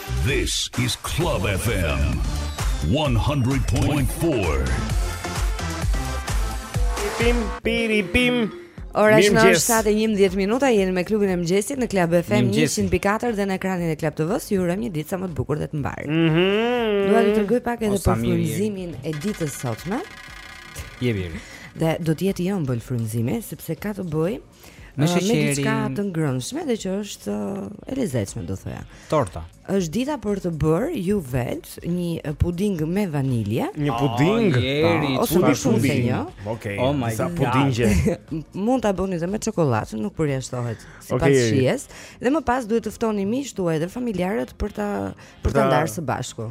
This is Club FM 100.4. Pim piri pim. Ora është në 7 e 11 minuta, jeni me klubin e mëngjesit në Club FM 100.4 dhe në ekranin e Club TV-s. Ju urojmë një ditë sa më të bukur dhe të mbarë. Mhm. Mm Dua të tregoj pak edhe për frymëzimin e ditës së sotme. Je mirë. Dhe do të jetë i ëmbël frymëzimi sepse ka të bëjë me sheqerin. Me diçka të ngrënshme dhe që është e lezetshme do thoja. Torta. Është dita për të bërë ju vetë një puding me vanilje. Një puding. Oh, ose më shumë se një. Okej. Oh my god. Pudingje. Mund ta bëni edhe me çokoladë, nuk përjashtohet sipas, okay, shijes. Dhe më pas duhet të ftoni miqtë tuaj dhe familjarët për ta për ta ndarë së bashku.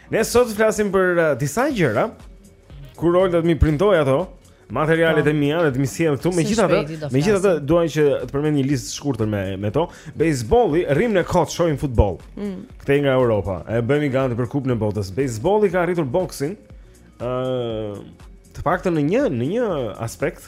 Ne sot do flasim për uh, disa gjëra Kur Olta të m'i printojë ato Materialet po. e mia dhe të m'i sjellë këtu Megjithatë, megjithatë dua që të përmend një listë të shkurtër me, me to Bejzboli, rrimë ne kot, shohim futboll mm. Këtej nga Europa, e bëhemi gati për kupën e botës Bejzboli ka arritur boksin uh, Të paktën në një, në një aspekt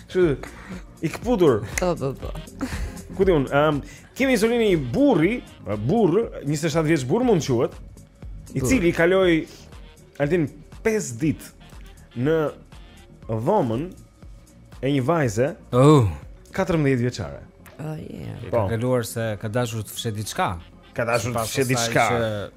Kështu i këputur. Po po po. Ku diun, ehm, um, kemi historinë një burri, burrë, 27 vjeç burrë mund të quhet, i cili kaloi Altin 5 ditë në dhomën e një vajze. Oh, 14 vjeçare. Oh yeah. Po. Ka kaluar se ka dashur të fshehë diçka. Ka dashur të fshehë diçka.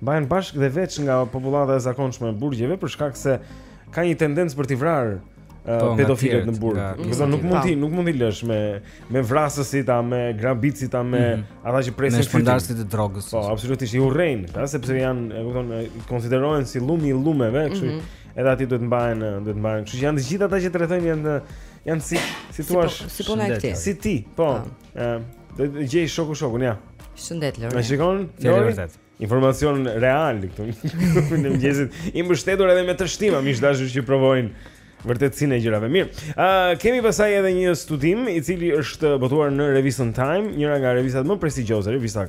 mbahen bashkë dhe veç nga popullata e zakonshme e burgjeve për shkak se ka një tendencë për t'i vrarë po, pedofilët në burg. Do të nuk mund t'i, nuk mund t'i lësh me me vrasësit a me grabitësit a me mhm. ata që presin fytyrën. Me shpërndarësit e drogës. Po, absolutisht i urrejnë ata sepse janë, e kupton, konsiderohen si llumi i llumeve, kështu që mhm. edhe aty duhet të mbahen, duhet të mbahen. Kështu që janë të gjithë ata që të rrethojnë janë janë si si thua si po, si puna e tij. Si ti, po. po. Ëm, do të gjejë shoku shokun, ja. Shëndet Lori. Na shikon? Lori. Informacion real këtu. Në mëngjesit i mbështetur edhe me të shtima, miq të dashur që provojnë vërtetësinë e gjërave. Mirë. Ë uh, kemi pastaj edhe një studim i cili është botuar në revistën Time, njëra nga revistat më prestigjioze, revista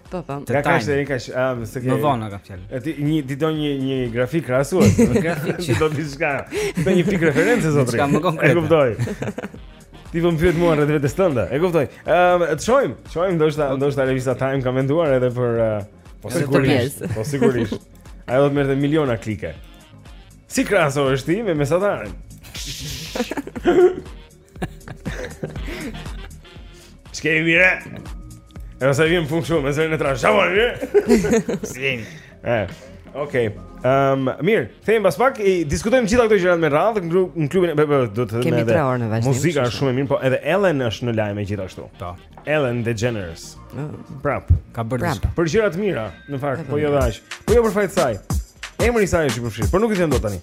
Po po. Nga kaq deri kaq, a se ke. Më vonë ka fjalë. E ti një ti do një një grafik krahasues, një grafik që do të diçka. Do një pikë referencë zotri. Diçka më konkrete. E kuptoj. Ti vëmë pyetje mua rreth vetes tënde. E kuptoj. Ëm, të shojmë, të shojmë ndoshta ndoshta revista Time ka menduar edhe për po sigurisht. Po sigurisht. Ajo do të merrte miliona klike. Si krahasohesh ti me mesatarin? Shkej mire E nëse vim punë shumë, nëse në trash Shabon, mire Shkej E, okej Um, mirë, kthehemi pas pak, i diskutojmë të gjitha këto gjërat me radhë në klubin e bebe, do të themi kemi 3 orë në vazhdim, muzika është shumë e mirë, po edhe Ellen është në lajme gjithashtu. Ta. Po. Ellen DeGeneres. Oh. Prap. Ka bërë diçka. Për gjëra të mira, në fakt, po jo dash. Po jo për fat saj. Emri i saj është i përfshirë, por nuk i them dot tani.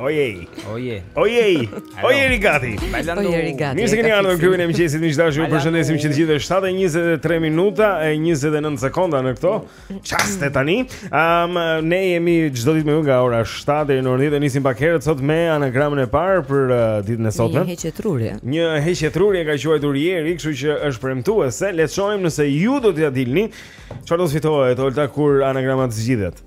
Ojej. Ojej. Ojej. Ojej Rigati. Ojej Rigati. Mirë se keni ardhur në klubin e mëngjesit miq të dashur. Ju përshëndesim që të gjithëve 7:23 minuta e 29 sekonda në këto çaste tani. Ëm um, ne jemi çdo ditë me ju nga ora 7 deri në orën 10 dhe nisim pak herët sot me anagramën e parë për uh, ditën e sotme. Një heqje truri. Një heqje truri e ka quajtur ieri, kështu që është premtuese. Le të shohim nëse ju do t'ia dilni. Çfarë do të fitohet, Olta, kur anagrama të zgjidhet?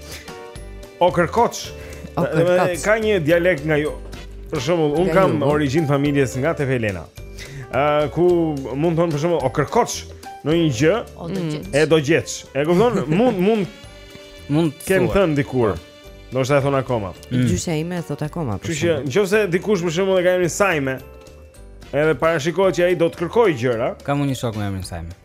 O kërkoç. O kërkoç. Ka një dialekt nga ju. Për shembull, un kam origjinën e familjes nga Tepelena. Ë uh, ku mund të thonë për shembull o kërkoç ndonjë gjë. O do gjeç. E do gjeç. E kupton? mund mund mund të kem thënë dikur. Do të thonë akoma. Mm. Gjyshja ime e thot akoma. Kështu që nëse dikush për shembull e ka emrin Sajme, edhe parashikohet që ai do të kërkojë gjëra. Kam unë një shok me emrin Sajme.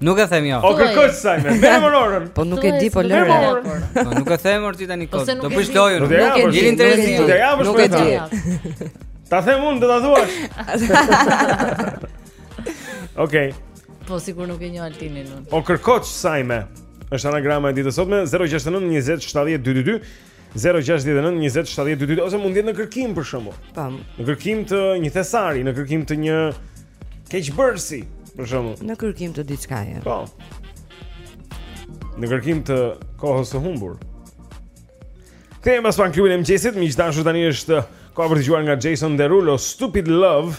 Nuk e them jo. O kërkoç Sajme. Merë mororën. Po nuk e di po lëre. Po nuk e them orti tani kot. Do bësh lojën. Nuk e di. Jeni interesant. Do të japësh po. Nuk e di. Ta them unë do ta thuash. Okej. Po sigur nuk e njoh Altinin unë. O kërkoç Sajme. Është anagrama e ditës së sotme 069 20 70 222. 069 20 70 222 ose mund të jetë në kërkim për shembull. Tam. Në kërkim të një thesari, në kërkim të një keqbërësi, për shembull. Në kërkim të diçkaje. Po. Në kërkim të kohës së humbur. Kthehemi pas pak në klubin e mëngjesit, miq të dashur tani është koha për të dëgjuar nga Jason Derulo Stupid Love.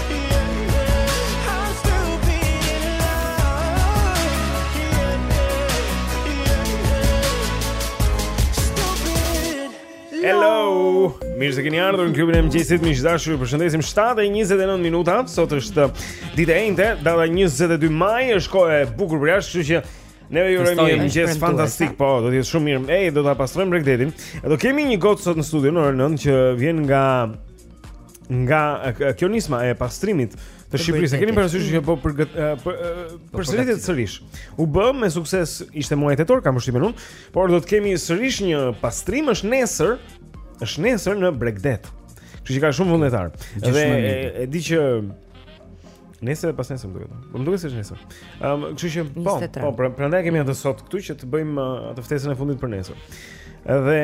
Hello. Mirë se keni ardhur në klubin e mëngjesit. Miq të dashur, ju përshëndesim 7:29 minuta. Sot është ditë e enjte, data 22 maj, është kohë e bukur përjashta, kështu që ne ju urojmë një mëngjes fantastik. Po, do të jetë shumë mirë. Ej, do ta pastrojmë bregdetin. Do kemi një gocë sot në studio në orën 9 që vjen nga nga kjo nisma e pastrimit të Shqipërisë. E keni parasysh që po për për po përsëritet sërish. U bë me sukses ishte muaj tetor kam përshtypën unë, por do të kemi sërish një pastrim është nesër, është nesër në bregdet. Kështu që ka shumë vullnetarë. Dhe e, e di që Nesër a pasnesër më duket. Po më duket se është nesër. Ëm, kështu që po, po, pra, prandaj kemi atë sot këtu që të bëjmë uh, atë ftesën e fundit për nesër. Edhe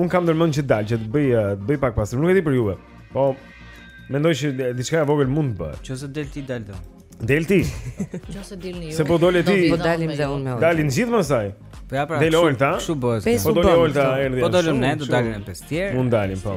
un kam ndërmend që dal, që të bëj uh, të bëj pak pastrim. Nuk e di për juve. Po mendoj që diçka e vogël mund të bëhet. Se po s'dole ti s'dal dot. Del ti. Ose dilni ju. Se po dole ti. Po dalim dhe unë me unë. Dalim gjithë pasaj. Po ja pra. Del Olta. Kështu bëhet. Po dole Olta erdhi. Po dolëm ne, do dalin dhe pesë tjerë. Mund dalim po.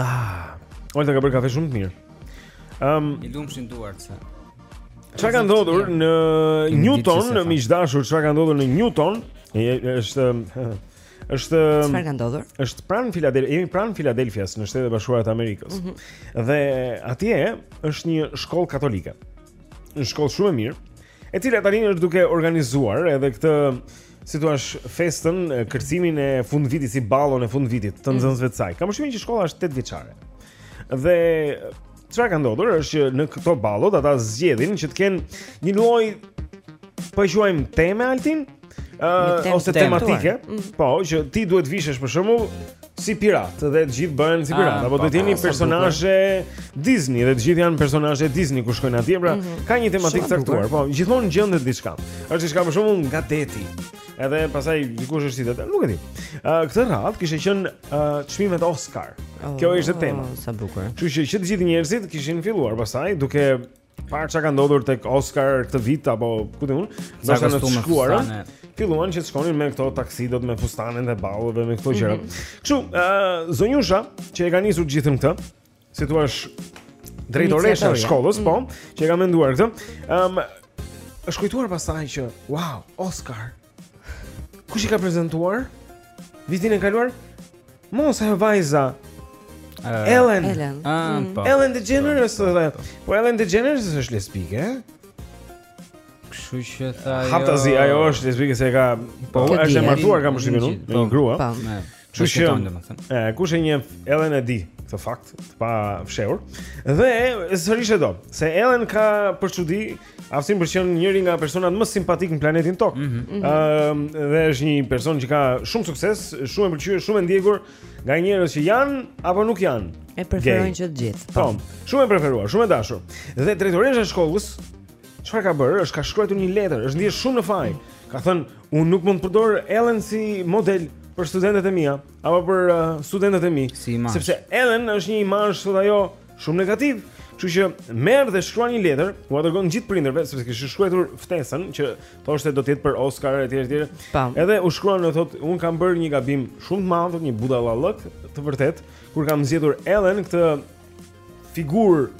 Ah, Olta ka bërë kafe shumë të mirë. Ëm, um, i lumshin duart se. Çfarë ka ndodhur në Newton, miq të dashur, çfarë ka ndodhur në Newton? Është është Çfarë ka ndodhur? Është pranë Filadelfia, jemi pranë Filadelfias në Shtetet e Bashkuara të Amerikës. Mm -hmm. Dhe atje është një shkollë katolike. Një shkollë shumë e mirë, e cila tani është duke organizuar edhe këtë si thua, festën, kërcimin e fundvitit si ballon e fundvitit të mm. nxënësve të saj. Kam përshtypjen që shkolla është 8 vjeçare. Dhe çfarë ka ndodhur është që në këto ballot ata zgjedhin që të kenë një lloj po e quajmë teme Altin, ë uh, ose tematike, mm. po që ti duhet vishesh për shembull si pirat dhe të gjithë bëhen si pirat, ah, apo po, do të jeni po, po, personazhe Disney dhe të gjithë janë personazhe Disney kur shkojnë atje, pra mhm. ka një tematikë të caktuar, po gjithmonë gjendet diçka. Është diçka për shembull nga deti. Edhe pasaj dikush është sirenë, nuk e di. Ë këtë radh kishte qenë çmimet Oscar. Oh, Kjo ishte tema. Sa bukur. Kështu që të gjithë njerëzit kishin filluar pasaj duke parë çka ka ndodhur tek Oscar këtë vit apo ku di unë, në të shkuarën. Filluan që të shkonin me këto taksidot me fustanet e ballove me këto gjëra. Mhm. Kështu, mm -hmm. uh, zonjusha që e ka nisur gjithën këtë, si thuash, drejtoresha e shkollës, mm -hmm. po, që e ka menduar këtë. Ëm um, është kujtuar pastaj që, wow, Oscar. Kush i ka prezantuar? Vitin e kaluar Ajo vajza. Uh, Ellen. Ellen. Ah, mm. Po. Ellen DeGeneres po, po, po. Po Ellen DeGeneres është lesbike, eh? Kështu që tha ajo. Haptazi ajo është lesbike se ka po është e martuar kam përshtypjen unë me një grua. Po. Kështu që domethënë. E kush e njeh Ellen e di këtë fakt të pa fshehur. Dhe sërish e do, se Ellen ka për çudi aftësinë për të qenë njëri nga personat më simpatik në planetin Tokë. Mm -hmm. uh, dhe është një person që ka shumë sukses, shumë e pëlqyer, shumë e ndjekur nga njerëz që janë apo nuk janë. E preferojnë që të gjithë. Po, shumë e preferuar, shumë e dashur. Dhe drejtoresha e shkollës çfarë ka bërë? Është ka shkruar një letër, është ndier shumë në faj. Ka thënë, "Unë nuk mund të përdor Ellen si model për studentët e mia, apo për uh, studentët e mi, si sepse Ellen është një imazh sot ajo Shumë negativ. Kështu që merr dhe shkruan një letër, ua dërgon gjithë prindërve sepse kishte shkruar ftesën që thoshte do të jetë për Oscar etj etj. Po. Edhe u shkruan dhe thotë unë kam bërë një gabim shumë të madh, një budallallëk të vërtetë, kur kam zgjedhur Ellen këtë figurë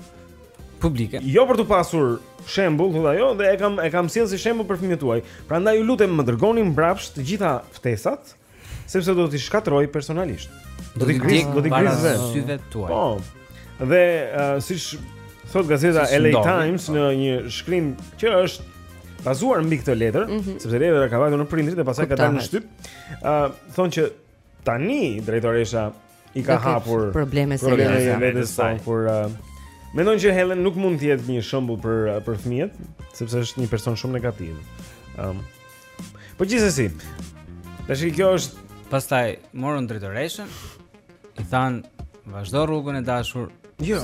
publike. Jo për t'u pasur shembull, thotë ajo, dhe e kam e kam sjellë si shembull për fëmijët tuaj. Prandaj ju lutem më dërgoni mbrapsht të gjitha ftesat. sepse do t'i shkatërroj personalisht. Do t'i gris, do t'i gris vetë. Syve tuaj. Po. Dhe uh, siç thotë gazeta si LA Times po. në një shkrim që është bazuar mbi këtë letër, mm -hmm. sepse letra ka vajtur në prindërit dhe pastaj ka dalë në shtyp, ë uh, thonë që tani drejtoresha i ka hapur probleme serioze vetes saj kur uh, mendon që Ellen nuk mund të jetë një shembull për uh, për fëmijët, sepse është një person shumë negativ. Ëm. Um, po gjithsesi. Tash kjo është pastaj morën drejtoreshën i thanë vazhdo rrugën e dashur Jo,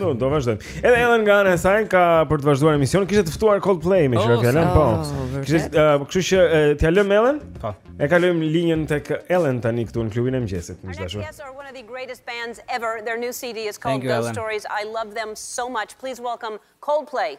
do do vazhdojmë. Edhe Ellen nga ana e saj ka për të vazhduar emisionin, kishte të ftuar Coldplay me qira oh, fjalën, po. Oh, kishte, kështu që t'ia lëmë Ellen? Po. E kalojmë linjën tek Ellen tani këtu në klubin e mëngjesit, miq të dashur. Yes, are one of the greatest bands ever. Their new CD is called Ghost Stories. I love them so much. Please welcome Coldplay.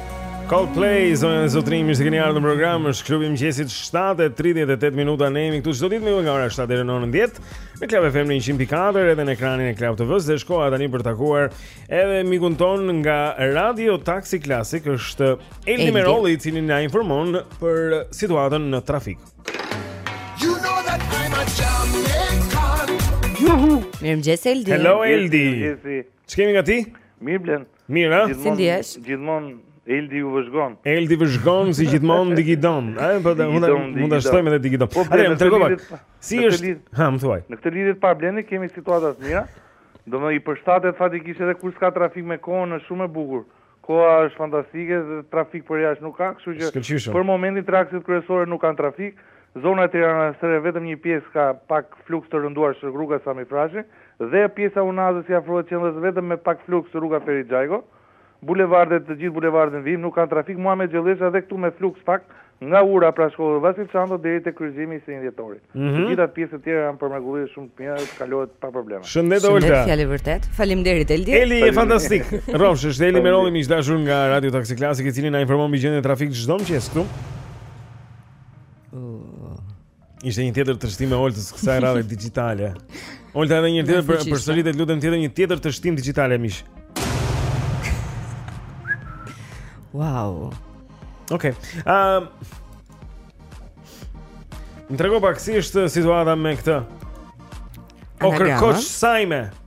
Coldplay, zonja e zotërinj, mirë se keni ardhur në program, është klubi i mëngjesit 7.38 minuta ne jemi këtu çdo ditë me ju nga ora 7 në 9 në Club FM 100.4 edhe në ekranin e Club TV-së dhe është koha tani për të takuar edhe mikun tonë nga Radio Taxi Classic është Eldi Meroli i cili na informon për situatën në trafik You know that I'm a Jamaican Juhu Mirëmëngjes Eldi Hello Eldi Ç'kemi nga ti? Mirë Blendi Mirë, si ndjesh? Gjithmonë Eldi ju vëzhgon. Eldi vëzhgon si gjithmonë Digidon. Ai po da mund mund ta shtojmë edhe Digidon. Po, Atë më tregova. Si është? Ha, më thuaj. Në këtë lidhje të parë Blendi kemi situata të mira. Domethënë i përshtatet fatmirësisht edhe kur s'ka trafik me kohën është shumë e bukur. Koha është fantastike dhe trafik për jashtë nuk ka, kështu që për momentin akset kryesore nuk kanë trafik. Zona e Tiranës së Re vetëm një pjesë ka pak fluks të rënduar është rruga Sami Frashëri dhe pjesa e Unazës që i afrohet qendrës vetëm me pak fluks rruga Ferit Xhajko. Bulevardet të gjithë bulevardet në vijim nuk kanë trafik Muhamet Gjollesha dhe këtu me fluks pak nga ura pranë shkollës Vasil Shanto deri te kryqëzimi i njëzetenjë dhjetorit. Të gjitha pjesët e tjera janë për mrekulli dhe shumë të mira të kalohet pa probleme. Shëndet Olta. Shëndet fjalë e vërtetë. Faleminderit Eldi. Eldi je fantastik. Rrofsh është Eldi Merolli miq të dashur nga Radio Taxi Classic i cili na informon mbi gjendjen e trafikut çdo mëngjes këtu. Ishte një tjetër teshtimë e Oltës kësaj radhe digitale Olta edhe një tjetër për, përsërite të lutem tjetër një tjetër teshtimë digitale miq Wow Ok um, Na trego pak si është situata me këtë O kërkoq sajme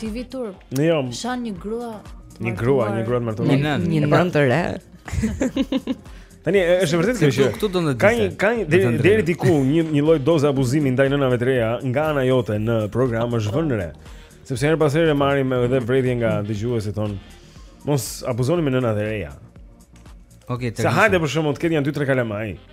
Ti vi turp. Ne jo. Shan një grua. Një grua, një grua të martuar. Një nën, një nënë të re. Tani është vërtet kjo që këtu do të ka një ka një deri, deri diku një një lloj doze abuzimi ndaj nënave të reja nga ana jote në program është vënë re. Sepse herë pas herë marrim edhe vërejtje nga dëgjuesit tanë. Mos abuzoni me nënat e reja. Okej, okay, të. Sa hajde për shkakun të ketë janë 2-3 kalamaj.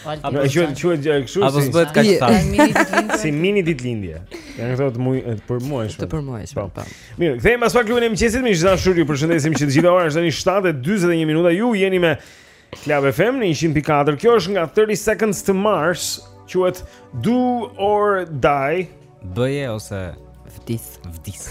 Apo e quhet quhet gjë kështu si. Apo bëhet kaq sa. Si mini ditëlindje. Janë këto të muaj për muaj shumë. Të për muaj shumë. Po. Po. Mirë, kthehemi pas pak klubin e mëngjesit me Zhan Shuri, ju përshëndesim që të gjitha ora është tani 7:41 minuta. Ju jeni me Club FM në 104. Kjo është nga 30 Seconds to Mars, quhet Do or Die. Bëje ose vdis, vdis.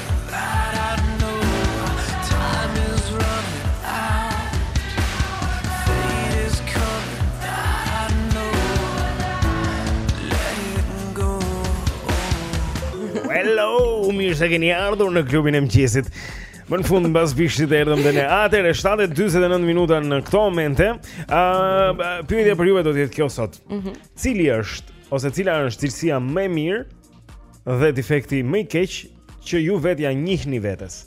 mirë se keni ardhur në klubin e mëngjesit. Më në fund mbas bishtit erdhëm dhe ne. Atëherë 7:49 minuta në këto momente. Ë uh, pyetja për juve do të jetë kjo sot. Mm -hmm. Cili është ose cila është cilësia më e mirë Dhe defekti më i keq që ju vetë ia njihni vetes.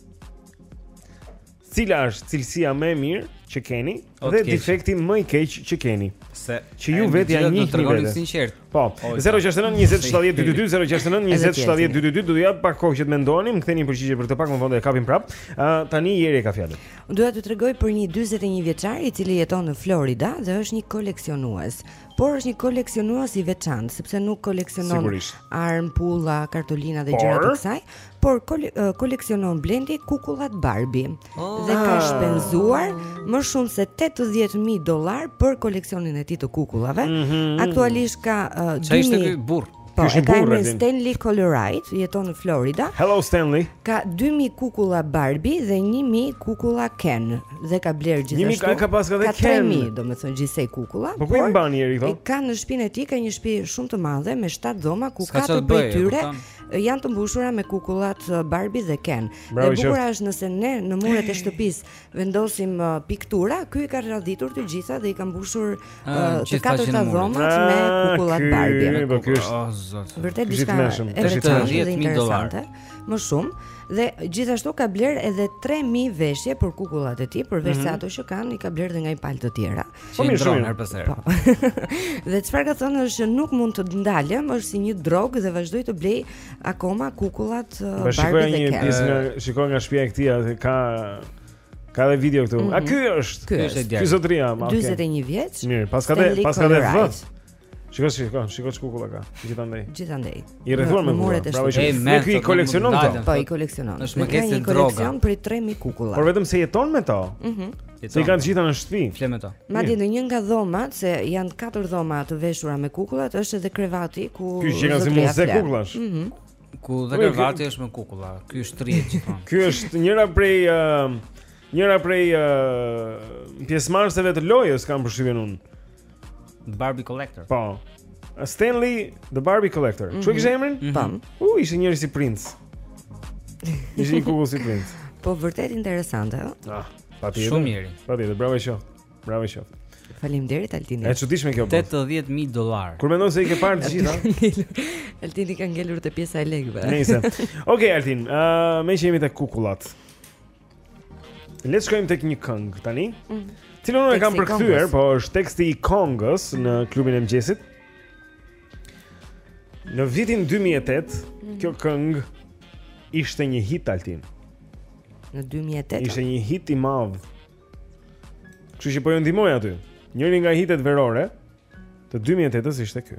Cila është cilësia më e mirë që keni o, dhe defekti më i keq që keni? Se që ju vetë ia njihni vetes. Sinqerisht. Po. 069 20 70 222 069 20 70 222 do ju jap pak kohë që të mendoni, më ktheni përgjigje për këtë pak më vonë e kapim prap. Ë uh, tani Eri ka fjalën. Dua t'ju tregoj për një 41 vjeçar i cili jeton në Florida dhe është një koleksionues. Por është një koleksionues i veçantë, sepse nuk koleksionon armë, pulla, kartolina dhe gjëra të kësaj, por kole, koleksionon Blendi kukullat Barbie oh. dhe ka shpenzuar më shumë se 80000 dollar për koleksionin e tij të kukullave. Mm -hmm. Aktualisht ka uh, 2000 burr. Po, e ka emrin Stanley Colorite, jeton në Florida. Hello Stanley. Ka 2000 kukulla Barbie dhe 1000 kukulla Ken dhe ka blerë gjithashtu. 1000 ka paska dhe Ken. 3000, domethënë gjithsej kukulla. Po ku i mban njeri këto? Ka në shtëpinë e tij ka një shtëpi shumë të madhe me 7 dhoma ku katër prej tyre janë të mbushura me kukullat uh, Barbie dhe Ken. Bravo, dhe e bukura është nëse ne në muret e shtëpisë vendosim uh, piktura, ky i ka radhitur të gjitha dhe i ka mbushur uh, ah, të katërta dhomat me ah, kukullat Barbie. Ky po ky është ah, vërtet diçka e rëndësishme dhe interesante. Më shumë dhe gjithashtu ka blerë edhe 3000 veshje për kukullat e tij, përveç mm -hmm. ato që kanë, i ka blerë edhe nga një palë të tjera. Po mirë shumë herë pas herë. Po. dhe çfarë ka thënë është që nuk mund të ndalem, është si një drogë dhe vazhdoj të blej akoma kukullat uh, Barbie dhe Ken. Shikoj një pjesë nga shiko nga shtëpia e këtij, atë ka ka dhe video këtu. Mm -hmm. A mhm. ky është? Ky është. Ky zotria, okay. 41 vjeç. Mirë, paska dhe paska dhe vë. Shiko, shiko, shiko ç'kukulla ka, gjithandej Gjithandej I rrethuar me kukulla, bravo qoftë Ky i koleksionon ato Po, i koleksionon është më kese droga Në koleksion prej 3.000 kukulla Por vetëm se jeton me to mhm. Se i kanë gjitha në shtëpi. Fle me to Madje në një nga dhomat Se janë katër dhoma të veshura me kukullat është edhe krevati ku Ky që kanë si muze kukullash mhm. Ku dhe krevati është me kukulla Ky është tri gjithon Ky është njëra prej Njëra prej pjesëmarrësve të lojës Kam përshtypjen unë Barbie Collector. Po. Stanley the Barbie Collector. Mm -hmm. Ç'ua ka emrin? Mm -hmm. U ishte njëri si princ. Ishte një kukull si princ. Po vërtet interesante, ëh. Ah, patjetër. Shumë mirë. Patjetër, bravo qoftë. Bravo qoftë. Faleminderit Altin. Është e çuditshme kjo. 80000 dollar. Kur mendon se i ke parë të gjitha? Altini ka ngelur te pjesa e lekëve. Nice. Okej okay, Altin, ëh, uh, ne jemi te kukullat. Le të shkojmë tek një këngë tani. Mm. Të cilën unë e kam përkthyer, po është teksti i këngës në klubin e mëngjesit. Në vitin 2008, mm. kjo këngë ishte një hit Altin. Në 2008. Ishte një hit i madh. Kështu që po ju ndihmoj aty. Njëri nga hitet verore të 2008-s ishte ky.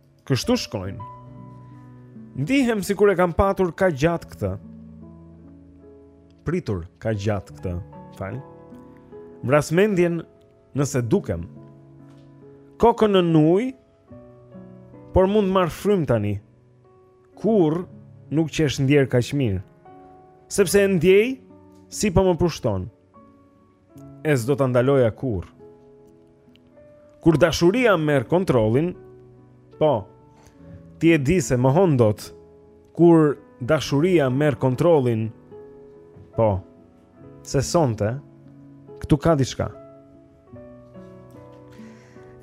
Kështu shkojnë. Ndihem sikur e kam patur kaq gjatë këtë. Pritur kaq gjatë këtë. Fal. Vras mendjen nëse dukem. Kokën nën ujë, por mund të marr frymë tani. Kurrë nuk qesh ndier kaq mirë, sepse e ndjej si po më pushton. e s'do ta ndaloja kurrë. Kur dashuria merr kontrollin, po. Ti e di s'e mohon dot kur dashuria merr kontrollin. Po. Se sonte këtu ka diçka.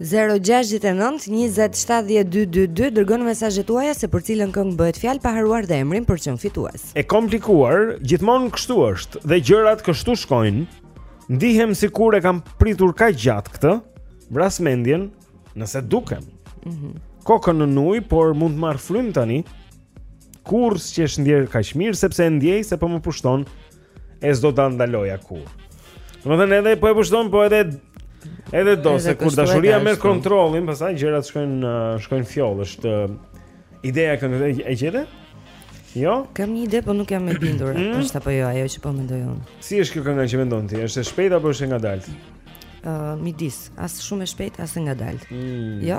069 20 70 222 dërgoni mesazhet tuaja se për cilën këngë bëhet fjalë pa harruar dhe emrin për të qenë fitues. E komplikuar, gjithmonë kështu është dhe gjërat kështu shkojnë. Ndihem sikur e kam pritur kaq gjatë këtë, vras mendjen nëse dukem. Mhm. Mm Kokën nën ujë, por mund të marr frymë tani. Kurrë s'qesh ndier kaq mirë sepse e ndjej se po më pushton E s'do ta ndaloja kurrë. Domethënë edhe po e pushton, po edhe edhe do se kur dashuria merr kontrollin, pastaj gjërat shkojnë shkojnë fjollë, është ideja këtu e gjete? Jo? Kam një ide, po nuk jam e bindur, mm -hmm. është apo jo ajo që po mendoj unë. Si është kjo kënga që mendon ti? Është e shpejtë apo është e ngadaltë? Ëh, uh, midis, as shumë e shpejtë, as e ngadaltë. Mm. Jo.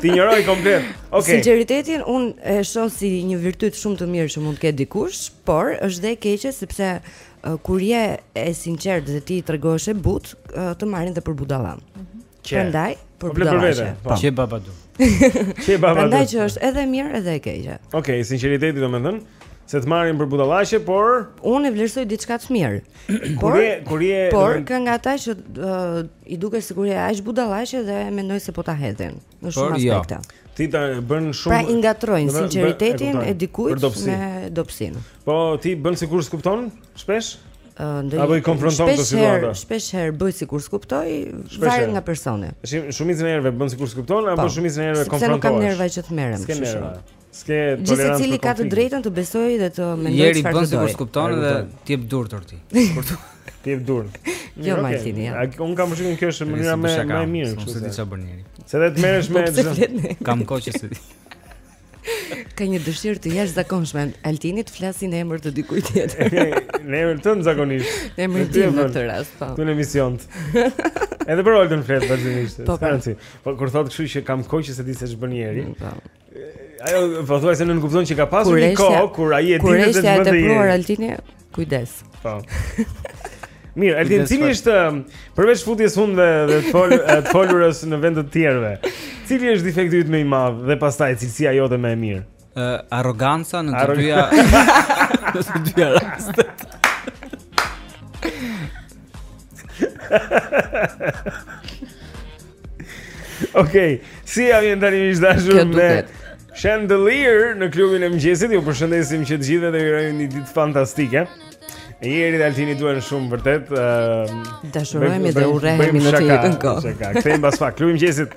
Ti njëroj komplet. Okej. Sinqeritetin un e shoh si një virtyt shumë të mirë që mund të ketë dikush, por është dhe e keqe sepse uh, kur je e sinqert dhe ti tregohesh e butë, uh, të marrin dhe për budalla. Mm -hmm. Prandaj për po, budallaqe. Po. po. Çe baba do. Çe baba do. Prandaj që është edhe mirë edhe e keqe. Okej, sinqeriteti domethënë se të marrin për budallaqe, por un e vlerësoj diçka të mirë. Por kur je Por ka nga ata që uh, i duket sikur je aq budallaqe dhe mendojnë se po ta hedhin në shumë jo. aspekte. Jo. Ti ta bën shumë Pra i ngatërrojnë sinqeritetin e, e dikujt dobësi. me dobësinë. Po ti bën sikur s'kupton shpesh? Uh, ndonjë Apo i konfronton këtë situatë. Shpesh herë bëj sikur s'kuptoj, varet nga personi. Shumë shumicën e herëve bën sikur s'kupton apo po, shumicën e herëve konfronton. Sepse nuk kam nerva që të merrem. S'ke nerva. S'ke tolerancë. Gjithsecili ka të drejtën të besojë dhe të mendojë çfarë do të bëjë. Jeri bën dhe ti jep dur torti. Kur të ti jep dur. Jo më thini. Un kam përshtypjen kjo është mënyra më më e mirë kështu. Nuk e di çfarë bën Jeri. Se vetë merresh me çdo. Kam kohë që s'e di. Ka një dëshirë të jashtëzakonshme Altini të flasë në emër të dikujt tjetër Në emër tënd zakonisht Në emër tim në këtë rast po. Këtu në emision. Edhe për Oltën flet vazhdimisht Po për po. po, kur thotë kështu që kam kohë që s'e di se ç'bën Jeri mm, po. Ajo po thua se nënkupton që ka pasur një kohë kur ai e dinte se është vetë tepruar Altini. Kujdes. Po. Mirë, Altin, cili është um, përveç futjes hundëve dhe të fol të folurës në vend të tjerëve? Cili është defekti yt më i madh dhe pastaj cilësia jote më e mirë? Ë, uh, arroganca në të dyja. Në të dyja rastet. Okej, Sia vjen tani miq të dashur me Chandelier në klubin e mëngjesit. Ju përshëndesim që të gjithëve dhe ju urojmë një ditë fantastike. Jeri dhe Altini duhen shumë vërtet. Uh, Dashurojmë dhe urrejmë në të njëjtën kohë. Çka, kthehemi pas pak klubin e mëngjesit.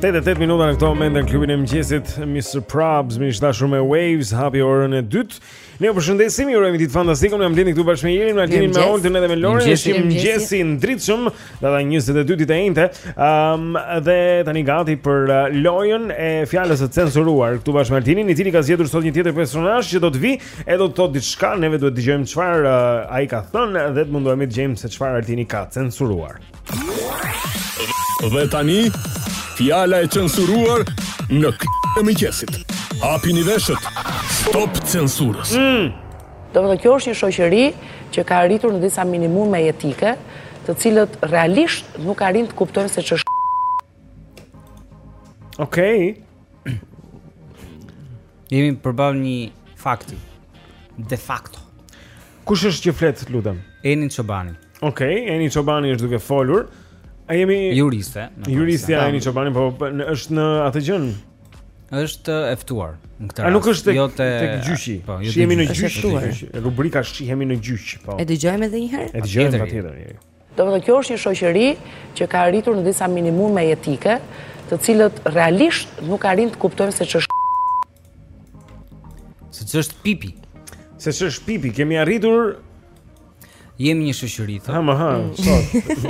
8 e 8 minuta në këto momente në klubin e mëngjesit Mr. Probs miq të dashur me Waves hapi orën e dytë Ne ju përshëndesim, ju urojmë ditë fantastike. Unë jam Blendi këtu bashkë me Jerin, me Altinin, me Oltën edhe me Lorin. Ne jemi mëngjesi i ndritshëm, data 22 ditë e enjte. Ëm um, dhe tani gati për uh, lojën e fjalës së censuruar këtu bashkë me Altinin, i cili ka zgjedhur sot një tjetër personazh që do të vijë e do të thotë diçka, neve duhet të dëgjojmë çfarë uh, ai ka thënë dhe të mundohemi të gjejmë se çfarë Altini ka censuruar. Dhe tani, fjala e censuruar në klubin e mëngjesit. Hapini veshët, stop censurës. Mm. Domethënë kjo është një shoqëri që ka arritur në disa minimume jetike, të cilët realisht nuk arrijnë të kuptojnë se që shkë Okej. Okay. Jemi përballë një fakti. De facto. Kush është që flet, të lutem? Enin Çobani. Okej, okay, Eni Çobani është duke folur. A jemi juriste? Juristja Eni Çobani, po është në atë gjën. Është e ftuar në këtë rast. A nuk është tek, jo te, tek gjyqi? Po, jo shihemi në gjyq. Rubrika shihemi në gjyq, po. E dëgjojmë edhe një herë? E dëgjojmë patjetër. Domethënë kjo është një shoqëri që ka arritur në disa minimume etike, të cilët realisht nuk arrin të kuptojnë se ç'është se ç'është pipi. Se ç'është pipi, kemi arritur jemi një shoqëri thotë. Ha, ha,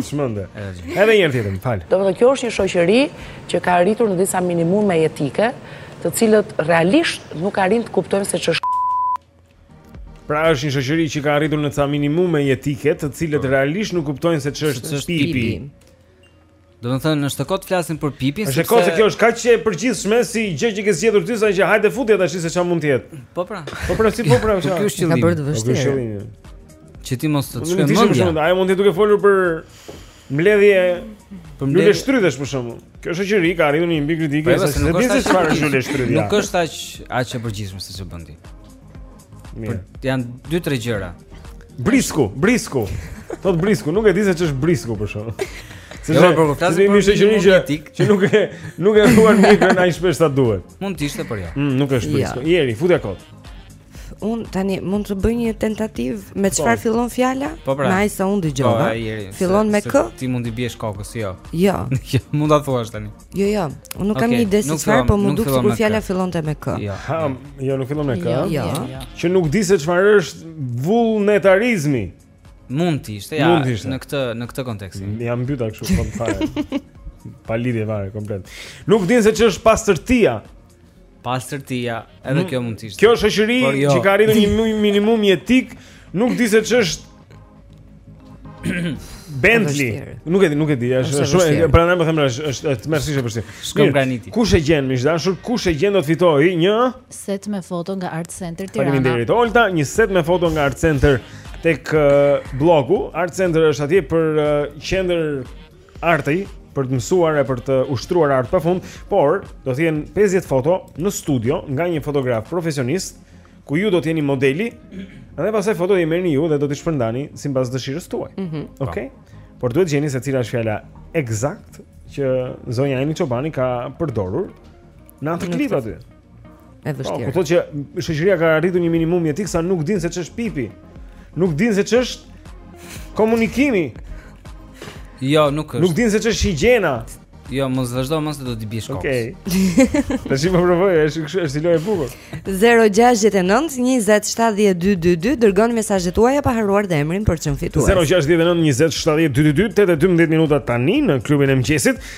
u çmende. Edhe një herë tjetër, më fal. Domethënë kjo është një shoqëri që ka arritur në disa minimume etike, të cilët realisht nuk arrin të kuptojnë se ç'është Pra është një shoqëri që ka arritur në ca minimume etike, të cilët po. realisht nuk kuptojnë se ç'është është pipi. Domethënë, është kot flasin për pipin, sepse është kot se kjo është kaq e përgjithshme si gjë që ke zgjedhur ti sa që hajde futja tashi se çfarë mund të jetë. Po pra. Po pra, si po pra. Ky është qëllimi. Ka bërë të po, vështirë. Që ti mos të të shkojë mendja. Ai mund të jetë duke folur për Mbledhje Për mbledhje Lule shtrydhesh për shembull Kjo shoqëri ka arritur në një pikë kritike po, se nuk di se çfarë është lule shtrydhja. Nuk është aq aq e përgjithshme siç e bën ti. Mirë. Janë dy tre gjëra. Brisku, brisku. Thot brisku, nuk e di se ç'është brisku për shembull. Se jo, po flas për një shoqëri që që nuk e nuk e rruan mjekrën aq shpesh sa duhet. Mund të ishte por jo. Mm, nuk është brisku. Jeri, futja kot. Un tani mund të bëj një tentativë me po. çfarë fillon fjala? Po pra. Me aq sa un dëgjova. Po, fillon me k? Ti mund t'i biesh kokës, jo. Jo. jo mund ta thuash tani. Jo, jo. Un nuk kam një ide se çfarë, po m'u duk sikur fjala fillonte me k. Jo. Ha, jo nuk fillon me k. Jo, jo, jo. Që nuk di se çfarë është vullnetarizmi. Mund të ishte, ja, në këtë në këtë kontekst. Ja mbyta kështu kot fare. Pa lidhje fare komplet. Nuk din se ç'është pastërtia. Pastërtia, edhe mm, kjo mund të ishte. Kjo shoqëri jo. që ka arritur një minimum etik, nuk di se ç'është Bentley. Nuk e di, nuk e di, është shumë, prandaj po them është është tmerrësisht e vështirë. Shkon graniti. Kush e gjen miq të dashur? Kush e gjen do të fitojë një set me foto nga Art Center Tirana. Faleminderit Olta, një set me foto nga Art Center tek uh, blloku. Art Center është atje për uh, qendër arti për të mësuar e për të ushtruar art pafund, por do të jenë 50 foto në studio nga një fotograf profesionist ku ju do të jeni modeli dhe pastaj fotot i merrni ju dhe do t'i shpërndani sipas dëshirës tuaj. Mm -hmm. Okej. Okay? Por duhet të gjeni se cila është fjala ekzakt që zonja Eni Çobani ka përdorur në atë klip aty. E po, vështirë. Po, thotë që shoqëria ka arritur një minimum jetik sa nuk din se ç'është pipi. Nuk din se ç'është komunikimi. Jo, nuk është. Nuk din se ç'është higjiena. Jo, mos vazhdo mos do të bish kokë. Okej. Okay. Tash më provoj, është kështu, është lojë e bukur. 069 20 7222 dërgoni mesazhet tuaja pa harruar dhe emrin për të qenë fitues. 069 20 7222 minuta tani në klubin e mëngjesit.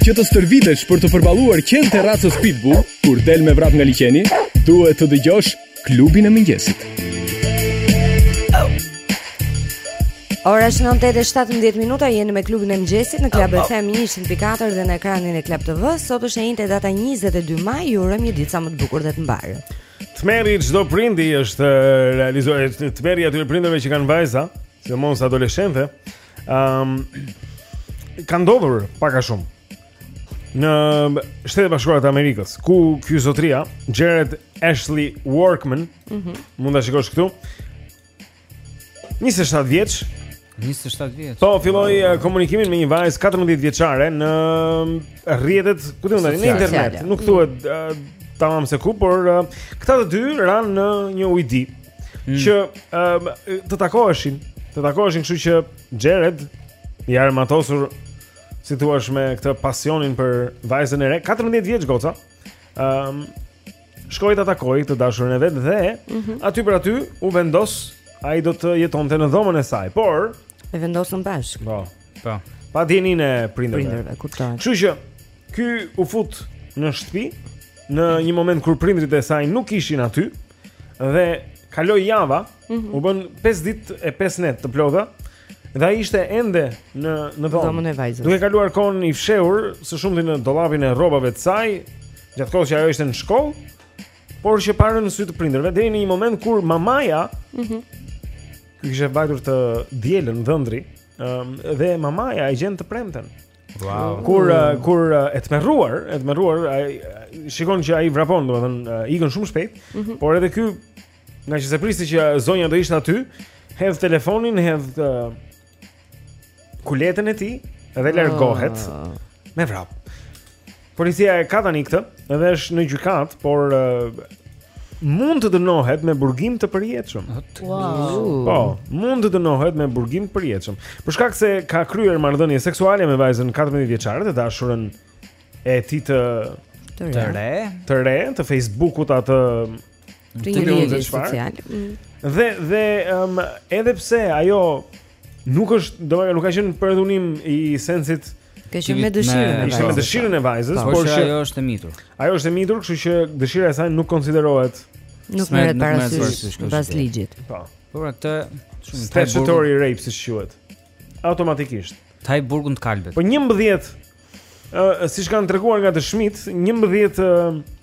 Që të stërvitesh për të përballuar qentë e racës pitbull, kur del me vrap nga liqeni, duhet të dëgjosh klubin e mëngjesit. Ora është 9:17 minuta, jeni me klubin e mëngjesit në Club FM 104 dhe në ekranin e Club TV. Sot është e enjte data 22 maj, ju urojmë një ditë sa më të bukur dhe të mbarë. Tmerri i çdo prindi është realizuar, tmerri i atyre prindërve që kanë vajza, sidomos adoleshente, Ëm um, ka ndodhur pak a shumë në Shtetet e Bashkuara të Amerikës, ku ky zotëria, Jared Ashley Workman, mm -hmm. mund ta shikosh këtu. 27 vjeç, 27 vjeç. Po filloi uh, komunikimin me një vajzë 14 vjeçare në um, rrjetet, ku diun tani, në internet. Nuk thuhet uh, tamam se ku, por uh, këta të dy ranë në një ujdi. mm. që um, të takoheshin, të takoheshin, kështu që Jared i armatosur si thua me këtë pasionin për vajzën e re, 14 vjeç goca. Ëm um, shkoi ta takojë këtë dashurën e vet dhe mm -hmm. aty për aty u vendos ai do të jetonte në dhomën e saj, por e vendosën bashkë. Po. Po. Pa dijeninë e prindërve. Prindërve, kuptoj. Kështu që ky u fut në shtëpi në një moment kur prindërit e saj nuk ishin aty dhe kaloi java, mm -hmm. u bënë 5 ditë e 5 net të plota. Dhe ai ishte ende në në dhomën e vajzës. Duke kaluar kohën i fshehur, së shumti në dollapin e rrobave të saj, gjatë kohës që ajo ishte në shkollë, Po pa u parë në sy të prindërve deri në një moment kur mamaja, ëh, ky kishte vajtur të dielën dhëndri, ëh, dhe mamaja e gjen të premten. Wow. Kur uh, kur uh, e tmerruar, e tmerruar, ajo shikon që ai vrapon, domethënë uh, ikën shumë shpejt, mm -hmm. por edhe ky ngaqë s'e priste që zonja do ishte aty, hedh telefonin, hedh uh, kuletën e tij dhe ah. largohet uh. me vrap. Policia e kap tani këtë, edhe është në gjykatë, por uh, mund të dënohet me burgim të përjetshëm. Wow. Po, mund të dënohet me burgim të përjetshëm. Për shkak se ka kryer marrëdhënie seksuale me vajzën 14 vjeçare të dashurën e tij të të re, të re, të Facebookut atë Rrjetin social. Dhe dhe um, edhe pse ajo nuk është, domethënë nuk ka qenë për dhunim i sensit Ka qenë me dëshirën e vajzës. Me dëshirën e vajzës, po, por që ajo është e mitur. Ajo është e mitur, kështu që dëshira e saj nuk konsiderohet nuk merret parasysh pas ligjit. Po. Po pra këtë shumë statutory rape si quhet. Automatikisht. Taj burgun të kalbet. Po 11 ë uh, siç kanë treguar nga dëshmitë, 11 uh,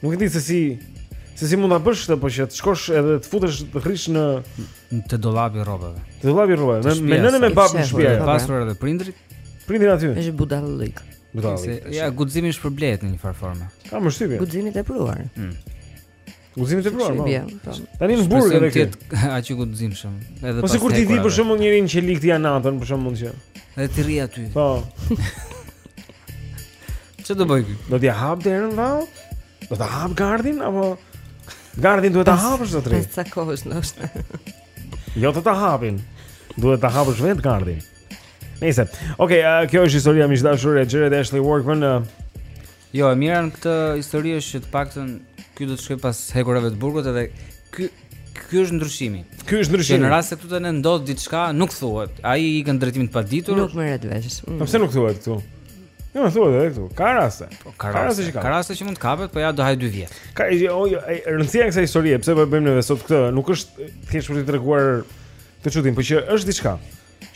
Nuk e di se si se si mund ta bësh këtë, po që të shkosh edhe të futesh të rrish në te dollapi rrobave. Te dollapi rrobave, me, me nënën e babën në shtëpi. Të pasur edhe prindrit. Prindrit aty. Është budallik. Budallik. Ja guximi shpërblehet në një farë forme. Ka më shtypje. Guximi të pruar. Mm. Guximi të pruar. Po. Po. Tani në burg edhe këtë. Aq i guximshëm. Edhe po pas. Po sikur ti di për shembull njërin që lik ti anatën për shembull që. Edhe ti rri aty. Po. Ça do bëjë ky? Do t'ia hapë derën vallë? Do ta hapë gardhin apo gardhin duhet ta hapësh zotri? Pas sa kohësh ndoshta. Jo të ta hapin. Duhet ta hapësh vetë gardhin. Nëse. Okej, okay, uh, kjo është historia e dashurisë e Jared Ashley Workman. Uh... Jo, e mira në këtë histori është që të paktën ky do të shkojë pas hekurave të burgut edhe ky ky është ndryshimi. Ky është ndryshimi. Që në rast se këtu te ne ndodh diçka, nuk thuhet. Ai ikën në drejtim të paditur. Nuk merret vesh. Mm. Po pse nuk thuhet këtu? Jo, thuhet edhe këtu. Ka raste. Po, ka raste që ka. Ka raste që mund të kapet, po ja do hajë 2 vjet. Ka jo, jo, rëndësia e kësaj historie, pse po e bëjmë neve sot këtë, nuk është thjesht për të treguar çudinë, por që është diçka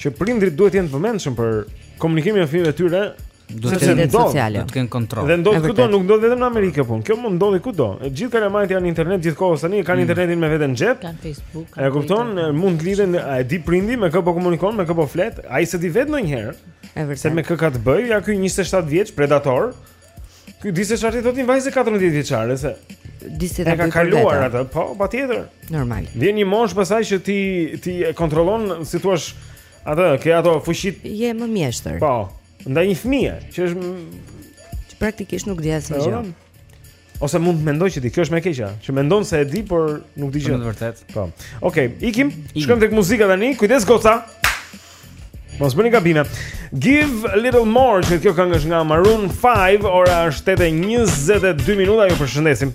që prindrit duhet të jenë të vëmendshëm për komunikimin e fëmijëve të tyre, në rrjetet sociale, do të kenë kontroll. Dhe ndodh kudo, nuk ndodh vetëm në Amerikë punë. Kjo mund ndodhë kudo. Të gjithë kalamajtë janë në internet gjithkohë tani, kanë mm. internetin me vete në xhep. Kanë Facebook. Kanë e kupton, mund të lidhen, a e di prindi me kë po komunikon, me kë po flet, ai s'e di vetë ndonjëherë. E vërtetë. Se me kë ka të bëjë? Ja ky 27 vjeç predator. Ky di se çfarë t'i thotë një vajze 14 vjeçare se di se e ka kaluar atë, po, patjetër. Normal. Vjen një moshë pastaj që ti ti e kontrollon, si t'thuash, atë, ke ato fuqitë. Je më mjeshtër. Po. Ndaj një fëmije që është që praktikisht nuk di asgjë. Ose mund të mendojë që di, kjo është më e keqja, që mendon se e di, por nuk di gjë. Është e vërtetë. Po. Okej, okay, ikim. Shkojmë tek muzika tani. Kujdes goca. Mos bëni gabime. Give a little more, që kjo këngë është nga Maroon 5, ora është 8:22 minuta, ju përshëndesim.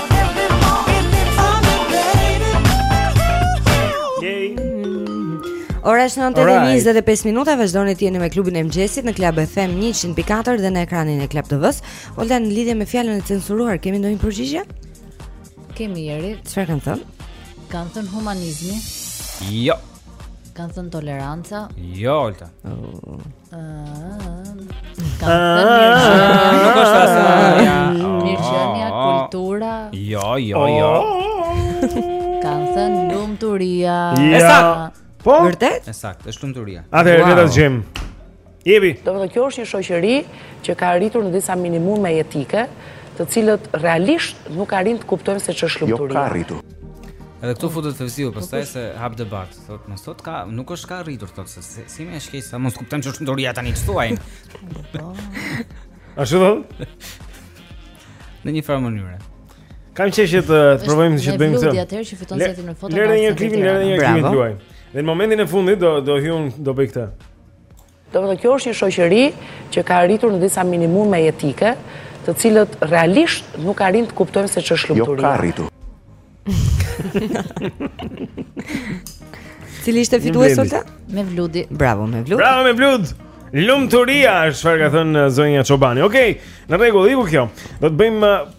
Ora është 9:25 minuta, vazhdoni të jeni me klubin e mëngjesit në Club FM 104 dhe në ekranin e Club TV-s. Olta në lidhje me fjalën e censuruar, kemi ndonjë përgjigje? Kemi Jeri. Çfarë kanë thënë? Kanë thënë humanizmi? Jo. Kanë thënë toleranca? Jo, Olta. Oh. Kanë thënë mirëqenia. Mirëqenia, kultura? Jo, jo, jo. Kanë thënë lumturia. Ja. Po. Vërtet? E saktë, është lumturia. Atëherë le ta dëgjojmë. Jepi. Do të thotë kjo është një shoqëri që ka arritur në disa minimume etike, të cilët realisht nuk arrin të kuptojnë se ç'është lumturia. Jo ka arritur. Edhe këtu futet Fevziu, pastaj se hapet debat. Sot më sot ka, nuk është ka rritur thotë se si, si më është keq sa mos kuptojmë ç'është lumturia tani këtu ai. A shëdo? Në një farë mënyre. Kam qenë që të provojmë të bëjmë këtë. Ne atëherë që fiton setin në foto. Lëre një klip, lëre një klip luaj. Në momentin e fundit do do hyjun do bëj këtë. Domethënë kjo është një shoqëri që ka arritur në disa minimume etike, të cilët realisht nuk arrin të kuptojmë se ç'është jo, lumturia. Jo ka arritur. Cili ishte fituesi sot? Mevludi. Bravo Mevlud. Bravo Mevlud. Lumturia është çfarë ka thënë uh, zonja Çobani. Okej, okay, në rregull, iku kjo. Do të bëjmë uh,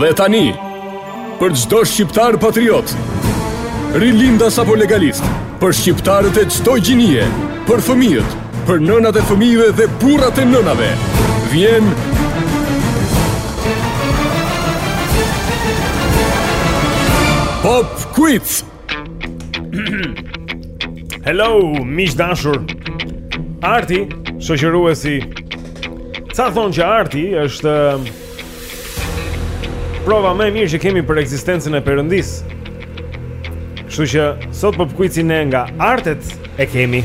Dhe tani, për çdo shqiptar patriot, rilindas apo legalist, për shqiptarët e çdo gjinie, për fëmijët, për nënat e fëmijëve dhe burrat e nënave, vjen Pop Quiz. Hello, miq dashur. Arti, shoqëruesi. Ca thonë që arti është um, prova më e mirë që kemi për ekzistencën e Perëndisë. Kështu që sot Pop Quiz-in ne nga artet e kemi.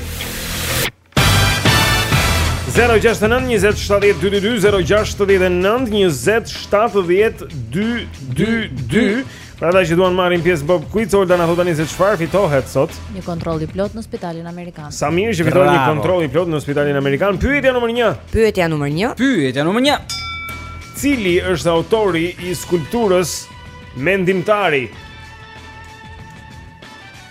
069 20 70 222 069 20 70 222 Për ata që duan të marrin pjesë Bob Quiz Olda në thotani se qëfar fitohet sot Një kontroll i plotë në spitalin Amerikan Sa mirë që fitohet një kontroll i plotë në spitalin Amerikan Pyetja numër një Pyetja numër një Pyetja numër një Cili është autori i skulpturës Mendimtari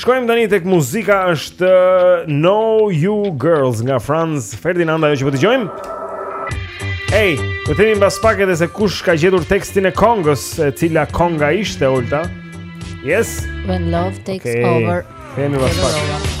Shkojmë tani tek muzika është No You Girls nga Franz Ferdinand ajo që po dëgjojmë. Hey, do të themi pas pak edhe se kush ka gjetur tekstin e kongës, e cila konga ishte Olta? Yes. When love takes okay. over. Themi pas pak.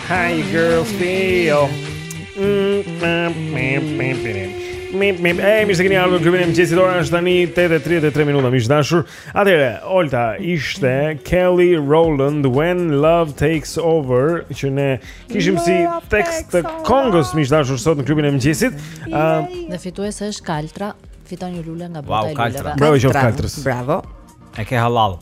Hi girls be yo. Mip mip ej mirë se keni ardhur në klubin e mëngjesit ora është tani 8:33 minuta miq të dashur atëherë Olta ishte Kelly Rowland when love takes over që ne kishim si tekst të këngës miq të dashur sot në klubin e mëngjesit dhe fituese është Kaltra fiton një lule nga bota e luleve bravo qoftë Kaltrës bravo e ke halal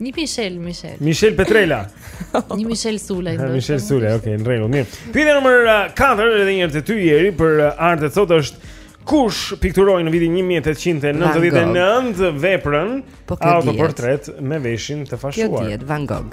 Një Mishel, Mishel. Mishel Petrela. Një Mishel Sulaj. Një Mishel Sulaj, okay, në rregull, mirë. Pyetja nr. 4 uh, edhe një herë te ty Jeri për uh, artet sot është kush pikturoi në vitin 1899 veprën po autoportret me veshin të fashuar. Kjo dihet Van Gogh.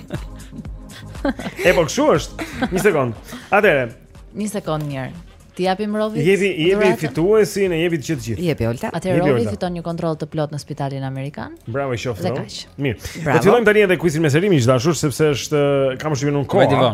e po kshu është. Një sekond. Atëherë. Një sekond mirë. T'i japim Rovit. Jepi, jepi fituesin, jepi të gjithë gjithë. Jepi Olta. Atëherë Rovi fiton një kontroll të plotë në spitalin amerikan. Bravo qoftë. Mirë. Do të fillojmë tani edhe kuizin me Serin miq të dashur sepse është kam shpinën kohë.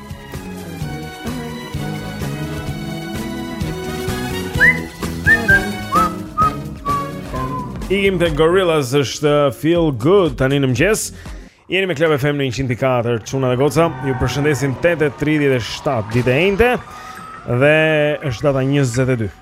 Ikim te Gorillaz është uh, Feel Good tani në mëngjes Jeni me Club FM në 104 Çuna dhe Goca Ju përshëndesim 8.37 Ditë e enjte Dhe është data 22 Thank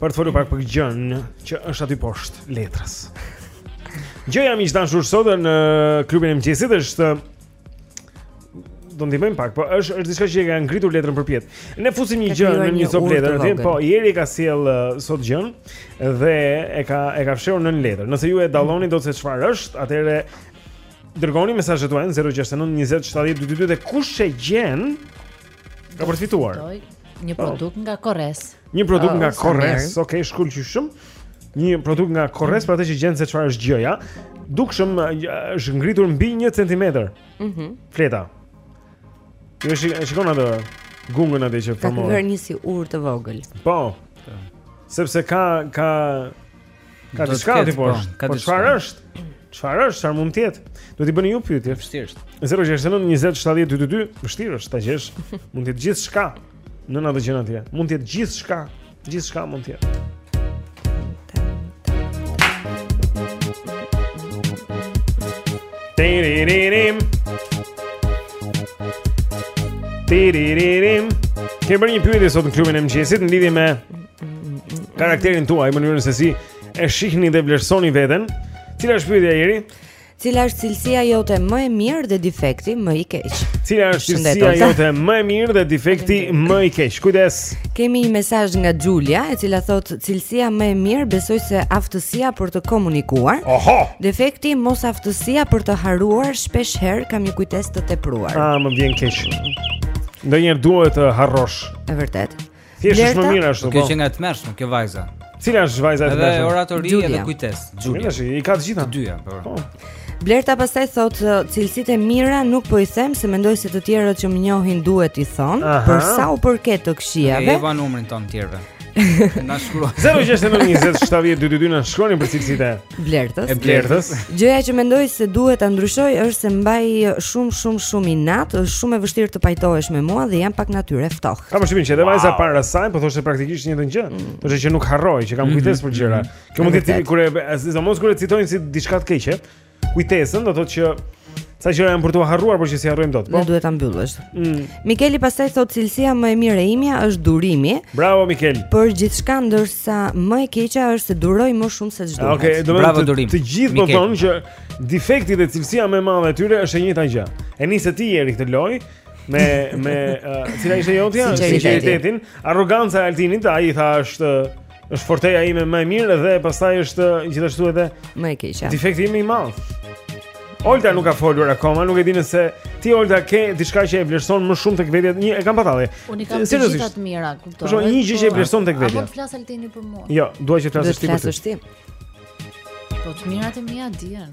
Për të folur pak për gjën që është aty poshtë letrës. Gjëja miq të dashur sot në klubin e mëngjesit është do ndihmojmë pak, po është është diçka që e ka ngritur letrën përpjetë. Ne fusim një gjë në një copë letër, atë po Jeri ka sjellë uh, sot gjën dhe e ka e ka fshehur nën letër. Nëse ju e dalloni dot se çfarë është, atëherë dërgoni mesazhet tuaja në 069 20 70 222 dhe kush e gjen Ka për të fituar një po. produkt nga Korres. Një produkt oh, nga Korres. Okej, okay, shkëlqyshëm. Një produkt nga Korres, për atë që gjen se çfarë është gjëja, dukshëm është ngritur mbi 1 cm. Mhm. Mm Fleta. Ju e shikon atë gungën atë që formon. Ka bërë një si urë të vogël. Po. Sepse ka ka Ka diçka aty po, po çfarë është? Çfarë është, çfarë mund të jetë? Duhet t'i bëni ju pyetje. Vështirë është. 069 20 70 222, vështirë është ta gjesh. Mund të jetë gjithçka në atë gjë atje. Mund të jetë gjithçka, gjithçka mund të jetë. Tiririm. Tiririm. Kemi bërë një pyetje sot në klubin e mëngjesit në lidhje me karakterin tuaj, mënyrën se si e shihni dhe vlerësoni veten. Cila është pyetja e Iri? Cila është cilësia jote më e mirë dhe defekti më i keq? Cila është cilësia jote më e mirë dhe defekti më i keq? Kujdes. Kemi një mesazh nga Julia, e cila thotë cilësia më e mirë besoj se aftësia për të komunikuar. Oho. Defekti mos aftësia për të harruar, shpesh herë kam një kujtesë të tepruar. Ah, më vjen keq. Ndonjëherë duhet të harrosh. E vërtetë. Thjesht është më mirë ashtu. Po. Kjo qenka e tmerrshme kjo vajza. Cila është vajza e tmerrshme? Edhe oratori edhe kujtesa. Julia. Tash i ka të gjitha. Të dyja, po. po. Blerta pastaj thotë cilësitë e mira nuk po i them se mendoj se të tjerët që më njohin duhet t'i thonë, por sa u përket të këqijave. Ne e vëmë numrin tonë të tjerëve. Na shkruaj. 069 20 70 222 na shkruani për cilësitë. Blertës. E Blertës. Gjëja që mendoj se duhet ta ndryshoj është se mbaj shumë shumë shumë inat, është shumë e vështirë të pajtohesh me mua dhe jam pak natyrë e ftohtë. Kam përshtypjen që edhe wow. vajza para saj po thoshte praktikisht të njëjtën gjë, mm. është që nuk harroj, që kam mhm. kujtesë për gjëra. Mhm. Kjo mund të thotë kur e sidomos kur e citojnë si diçka të keqe. Kujtesën do të thotë që Ca gjëra janë për t'u harruar, por që s'i harrojmë dot, po. Dhe duhet ta mbyllësh. Mm. Mikeli pastaj thotë cilësia më e mirë e imja është durimi. Bravo Mikel. Për gjithçka ndërsa më e keqja është se duroj më shumë se ç'duhet. Okej, okay, bravo durim. Të gjithë po thonë që defekti dhe cilësia më e madhe e tyre është e njëjta gjë. E nise ti Iri këtë lojë me me uh, cila ishte jotja, sinqeritetin, arroganca e Altinit, ai tha është Është forteja ime më e mirë dhe pastaj është gjithashtu edhe më e keqja. Defekti im i madh. Olta nuk ka folur akoma, nuk e di nëse ti Olta ke diçka që e vlerëson më shumë tek vetja. Një e kam patalli. Unë i kam të gjitha të mira, kupton. Por një gjë që e po, vlerëson tek vetja. Apo të flasë Altini për mua. Jo, dua që të flasësh ti për ty. Po të mirat e mia dihen.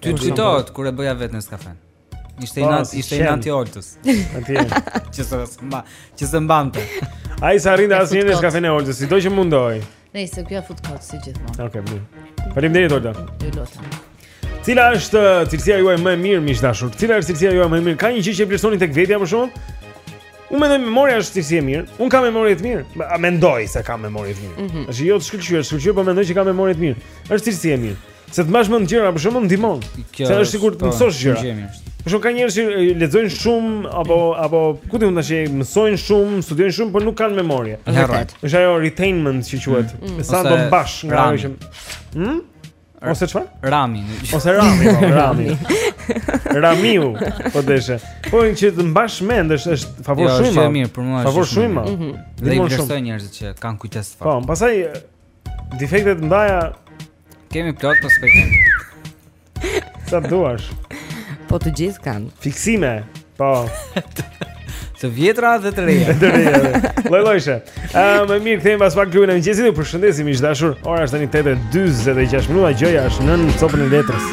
Ty të kujtohet kur e bëja vetë Nescafe. Ishte po, inat, ishte inati Oltës. Atje. Që s'e mba, që s'e mbante. Ai s'arrinte asnjë neskafenë e Oltës, sido që mundohej. Nejse kjo ia fut kot si gjithmonë. Okej, mirë. Faleminderit Olta. Ju lutem. Cila është uh, cilësia juaj më e mirë miq të dashur? Cila është cilësia juaj më e mirë? Ka një gjë që vlerësoni tek vetja më shumë? Unë mendoj memoria është cilësi e mirë. Unë kam memori të mirë. Mendoj se kam memori të mirë. Mm -hmm. Është jo të shkëlqyer, shkëlqyer po mendoj që kam memori të mirë. Është cilësi e mirë. Se të mbash mend gjëra, për shembull ndihmon. Se është sikur të po, mësosh gjëra. Për shembull ka njerëz që lexojnë shumë apo apo ku di unë tash që mësojnë shumë, studiojnë shumë, por nuk kanë memorie. Vërtet. Është ajo retainment që quhet. Mm. mm. Sa do mban nga ajo që. Hm? Ose çfarë? Rami. Ose Rami, po, Rami. Ramiu, po deshe. Po një që të mbash mend është është favor jo, shumë. Jo, është mirë për mua. Favor shumë. Mhm. Dhe i vlerësoj njerëzit që kanë kujtesë të fortë. Po, pastaj Defektet ndaj kemi plot po s'po kemi. Sa duash? Po të gjithë kanë. Fiksime. Po. Të vjetra dhe të reja. Të reja. Lloj-llojshme. Ëm më mirë kthehemi pas pak te klubi i mëngjesit. Ju përshëndesim miq të dashur. Ora është tani 8:46 minuta. Gjoja është nën copën e letrës.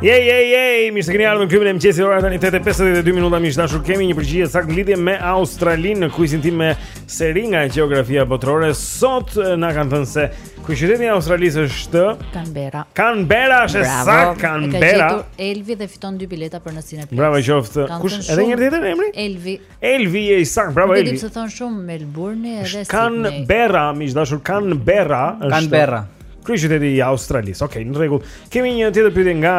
Je je je, mirë se kemi ardhur në klubin e mëngjesit. Ora tani 8:52 minuta miq të dashur kemi një përgjigje të saktë në lidhje me Australinë në kuizin tim me seri nga gjeografia botërore. Sot na kanë thënë se kryeqyteti i Australisë është Canberra. Canberra është e saktë Canberra. E ka gjetur Elvi dhe fiton dy bileta për nasin e plot. Bravo qoftë. Kush edhe një herë tjetër emri? Elvi. Elvi e saktë, bravo Elvi. Nuk e thonë shumë Melbourne edhe Sydney. Canberra, miq të dashur Canberra është. Canberra. Kryeqyteti i Australisë. Okej, okay, në rregull. Kemi një tjetër pyetje nga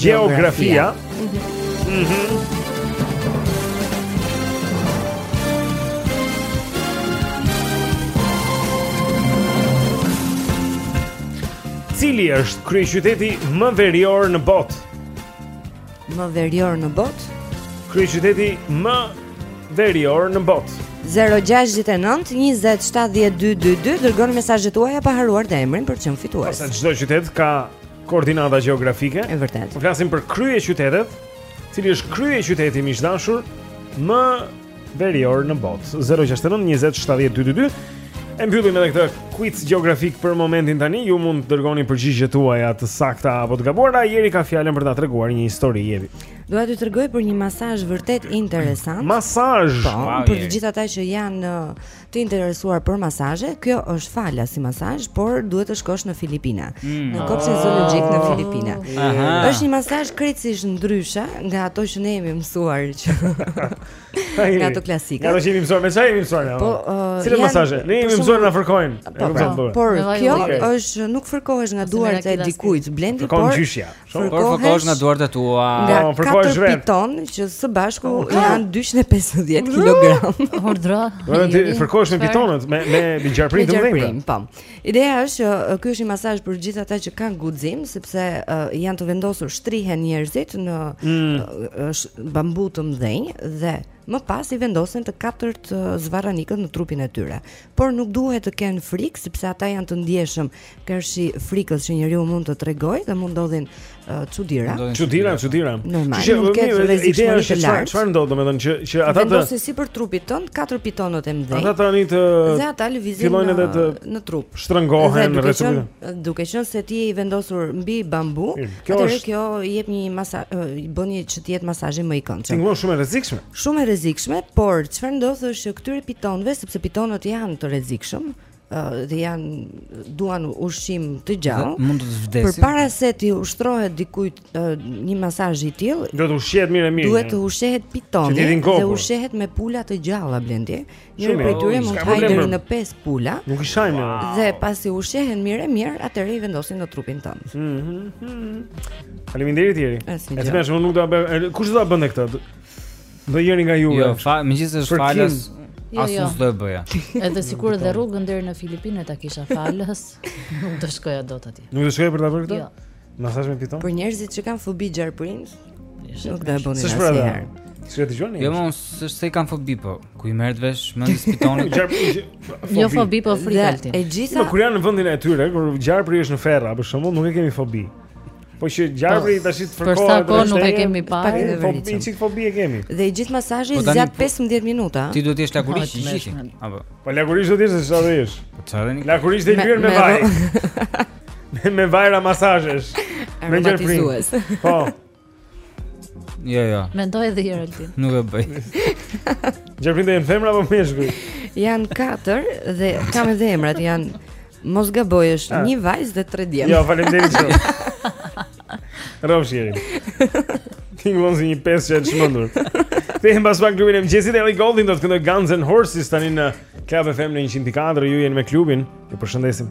gjeografia. Mhm. Mm mhm. Cili është kryeqyteti më verior në botë? më verior në botë. Kryeqyteti më verior në botë. 069 20 70 222 dërgoni mesazhet tuaja pa harruar dhe emrin për të qenë fitues. Pasi çdo qytet ka koordinata gjeografike. Është vërtet. Po flasim për kryeqytetet, cili është kryeqyteti miq të dashur më verior në botë. 069 20 70 222. E mbyllim edhe këtë quiz gjeografik për momentin tani. Ju mund të dërgoni përgjigjet tuaja të sakta apo të gabuara. Jeri ka fjalën për ta treguar një histori Jeri. Dua t'ju tregoj për një masazh vërtet interesant. Masazh. Po, për të gjithë ata që janë të interesuar për masazhe, kjo është falas si masazh, por duhet të shkosh në Filipine, mm. në kopshtin zoologjik në Filipine. Aha. Është një masazh krejtësisht ndryshe nga ato që ne jemi mësuar që nga ato klasike. Nga ato që jemi mësuar, me çfarë jemi mësuar? Po, uh, cilat masazhe? Ne jemi mësuar na fërkojnë. Po, pra, por kjo është nuk fërkohesh nga duart e dikujt, Blendi, por Fërkohesh nga duart e tua. Nga po, fërkohesh vetë. 4 pitonë që së bashku oh, janë 250 kg. Urdhëro. Vetëm ti fërkohesh me pitonët me me me gjarpërinj të mëdhenj. Po. Ideja është që uh, ky është një masazh për gjithë ata që kanë guxim sepse uh, janë të vendosur shtrihen njerëzit në mm. uh, bambu të mëdhenj dhe më pas i vendosen të katërt uh, zvarranikët në trupin e tyre. Por nuk duhet të kenë frikë sepse ata janë të ndjeshëm karshi frikës që njeriu mund të tregojë dhe mund të ndodhin çudira. Uh, çudira, çudira. Normal. Që mund të ketë rrezik të lartë. Çfarë ndodh, domethënë që që ata të vendosin sipër trupit tënd, katër pitonët e mëdhenj. Ata tani të Dhe ata lëvizin në, edhe të në trup. Shtrëngohen në rrezik. Duke qenë se ti je i vendosur mbi bambu, atëherë kjo i jep një masazh, bën që të jetë masazhi më i këndshëm. Tingëllon shumë e rrezikshme. Shumë e rrezikshme, por çfarë ndodh është që këtyre pitonëve, sepse pitonët janë të rrezikshëm, dhe janë duan ushqim të gjallë. Mund të vdesin. Përpara se t'i ushtrohet dikujt një masazh i tillë, duhet të ushqehet mirë e mirë. Duhet të ushqehet pitoni dhe ushqehet me pula të gjalla, Blendi. Një prej tyre mund të hajë deri në 5 pula. Nuk i shajmë. Wow. Jo. Dhe pasi ushqehen mirë e mirë, atëherë i vendosin në trupin tënd. Mhm. Mm Faleminderit Jeri. Asnjë. Asnjë, nuk do ta bëj. Kush do ta bënte këtë? Ndonjëri nga juve. Jo, fa, megjithëse është falas. Jo, As unë jo. s'do e bëja. Edhe sikur edhe rrugën deri në Filipine ta kisha falas, nuk do shkoja dot atje. Nuk do shkoja për ta bërë këtë? Jo. Masazh me piton? Për njerëzit që kanë fobi gjarprinjtë, nuk do e bëni asnjëherë. S'është për atë. S'e dëgjoni? Jo, mos, s'e kam fobi po. Ku i merret vesh mendjes pitonit? Jo fobi po frikë, Altin. E gjitha. Po kur janë në vendin e tyre, kur gjarpri është në ferra, për shembull, nuk e kemi fobi. Po që gjarpri po, tash të fërkohet. Për sa kohë nuk e kemi parë në veri. Po një çikë fobi e kemi. Dhe i gjithë masazhi po zgjat 15 po- minuta. Ti duhet të jesh lakuriq i gjithë. Apo. Po lakuriq do të jesh sa do jesh. Po çfarë ne? Lakuriq dhe i lyer me vaj. Me me vajra masazhesh. Me gjarpërinj. Po. Jo, jo. Mendoj edhe Jeri, Altin. Nuk e bëj. Gjarpërinjtë janë femra apo meshkuj? Janë katër dhe kam edhe emrat, janë Mos gaboj, është një vajzë dhe tre djem. Jo, faleminderit shumë. Rrofsh Jeri. Tingëllon si një pesëshe e çmendur. Ti mbas pak klubin e mëngjesit dhe Ellie Goulding do të këndoj Guns and Horses tani në Club FM në 104, ju jeni me klubin. Ju përshëndesim.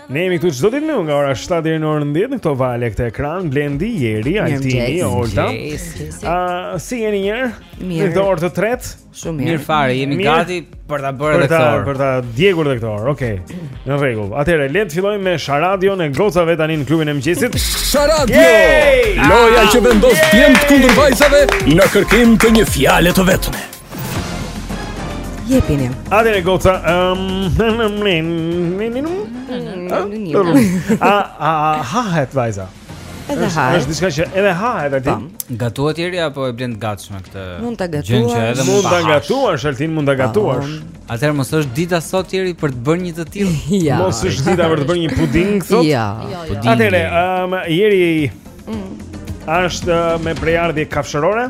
Ne jemi këtu çdo ditë më nga ora 7 deri në orën 10 në këto vale këtë ekran Blendi, Jeri, Altini, Olta. Si jeni një herë? Në këtë orë të tretë? Shumë mirë. Mirë fare, jemi mirë. gati për ta bërë këtë orë. Për ta djegur këtë orë. Okej. Okay. Në rregull. Atëherë le të fillojmë me Sharadion e gocave tani në klubin e mëngjesit. Sharadio! Loja që vendos djem kundër vajzave në kërkim të një fjale të vetme. Jepini. Atëre goca, ëm, ëm, ëm, ëm. A a hahet vajza. Edhe ha. Është diçka që edhe ha edhe pi. Gatuhet Jeri apo e blen të gatshme këtë? Mund ta gatuash. Mund ta gatuash, Altin mund ta gatuash. Atëherë mos është dita sot Jeri për të bërë një të tillë. Ja. Mos është dita për të bërë një puding sot? Ja. Jo, jo. Atëherë, ëm, Jeri mm. është me prejardhje kafshore?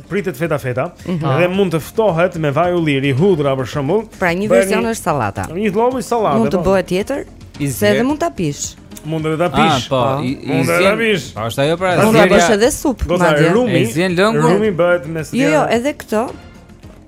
pritet feta feta mm -hmm. dhe mund të shtohet me vaj ulliri, hudhra për shembull. Pra një version është sallata. Një lloj sallate. Mund të po. bëhet tjetër? Si? Edhe mund ta pish. Mund edhe ta pish. Po, po. mund edhe ta pish. Po, është ajo pra. Mund ta bësh edhe supë, madje. Rumi, rumi bëhet me sallata. Jo, jo, edhe këto.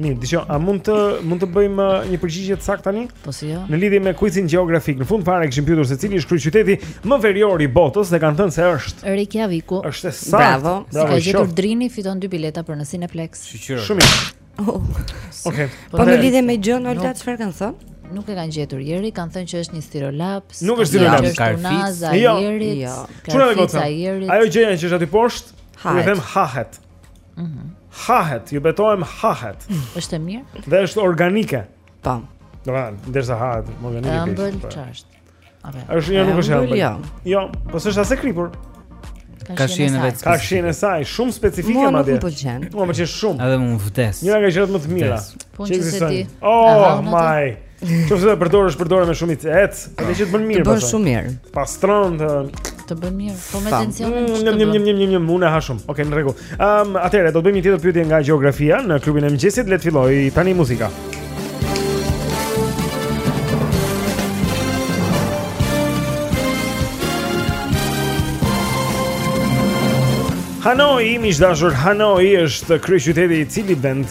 Mirë, dëgjo, a mund të mund të bëjmë uh, një përgjigje të saktë tani? Po si jo? Në lidhje me kuicin gjeografik, në fund fare kishim pyetur se cili është kryeqyteti më verior i botës dhe kanë thënë se është Reykjaviku. Është e saktë. Bravo. Si e ka gjetur. Drini fiton dy bileta për në Cineplex. Shyqyr. Shumë mirë. Oh. Okej. Po në lidhje me gjënë Olta çfarë kanë thënë? Nuk e kanë gjetur Jeri, kanë thënë që është një stilolaps. Nuk është kanë thënë stilolaps. që Është Karfic. unaza e Jo. Jerit. Jo. Çuna dhe Karfica goca. e Jerit. Ajo gjëja që është aty poshtë, Hahet. ju them hahet. Mhm. Mm hahet, ju betohem hahet. Është e mirë. Dhe është organike. Tam. Po. Do thonë, ndërsa hahet, më vjen një pjesë. Ëmbël ç'është? A është? Është jo nuk është ëmbël. Jo. jo, po s'është as e kripur. Ka shijen e vet. Ka shijen e saj, shumë specifike madje. Mua nuk më pëlqen. Mua më pëlqen shumë. Edhe më vdes. Njëra nga gjërat më të mira. Po që ti. Oh my. Qoftë se përdor është përdorur me shumicë. Ec, po dhe që të bën mirë. Të bën shumë mirë. Pastron të të bën mirë. Po me tension. Një një një një një unë e ha shumë. Okej, në rregull. Ehm, atëherë do të bëjmë një tjetër pyetje nga gjeografia në klubin e mëngjesit. Le të fillojë tani muzika. Hanoi, miq të dashur, Hanoi është kryeqyteti i cilit vend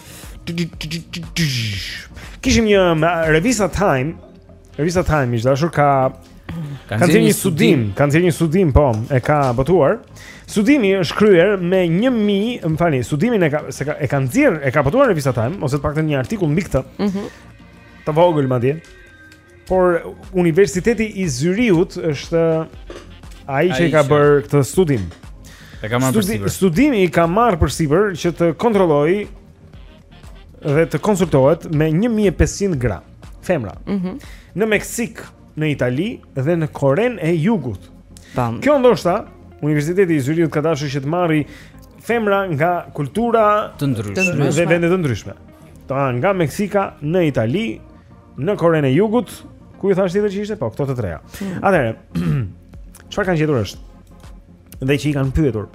Kishim një revista Time, revista Time miq të dashur ka nxjerrë një studim, ka nxjerrë një studim po, e ka botuar. Studimi është kryer me 1000, më falni, studimin e ka se ka e ka nxjerrë, e ka botuar revista Time ose të paktën një artikull mbi këtë. Mhm. Mm të vogël madje. Por Universiteti i Zyrihut është ai që ka bërë këtë studim. E ka marrë përsipër. Studimin e ka marrë përsipër që të kontrollojë dhe të konsultohet me 1500 gra femra. Mm -hmm. Në Meksik, në Itali dhe në Korenë e Jugut. Tam. Kjo ndoshta Universiteti i Zyrihut ka dashur që të marrë femra nga kultura të ndryshme dhe vende të ndryshme. Ta nga Meksika në Itali në Korenë e Jugut, ku i thashë tjetër që ishte, po këto të treja. Hmm. Atëherë, çfarë kanë gjetur është dhe që i kanë pyetur.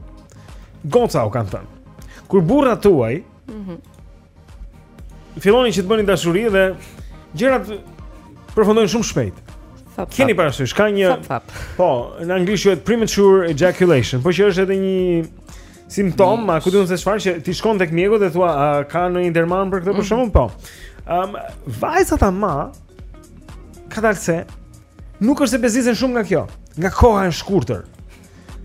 Goca u kanë thënë. Kur burrat tuaj, ëh, mm -hmm. filloni që të bëni dashuri dhe gjërat përfundojnë shumë shpejt. Fap, Keni parasysh ka një fap, fap. Po, në anglisht quhet premature ejaculation, por që është edhe një Simptom, ma ku do të thotë çfarë që ti shkon tek mjeku dhe thua a ka ndonjë mjekim për këtë për mm. shkakun? Po. Ëm um, vajzat ama ka dalë se nuk është se bezisen shumë nga kjo, nga koha e shkurtër.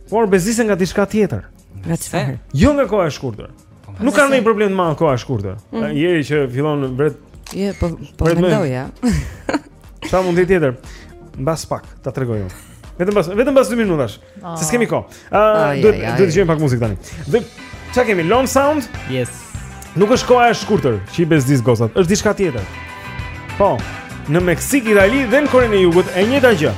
Por bezisen nga diçka tjetër. Nga çfarë? Jo nga koha e shkurtër. Po, nuk ka ndonjë problem të marrë koha e shkurtër. Mm. Jeri që fillon vret. Je po po mendoja. Sa mund të tjetër? Mbas pak ta tregoj unë. Vetëm pas vetëm pas 2 minutash. Oh. Se s'kemi kohë, Duhet të dëgjojmë pak muzikë tani Dhe ça kemi long sound Yes Nuk është koha e shkurtër Që i bezdis gocat është diçka tjetër Po Në Meksik, Itali dhe në Korenë e Jugut E njëta gjë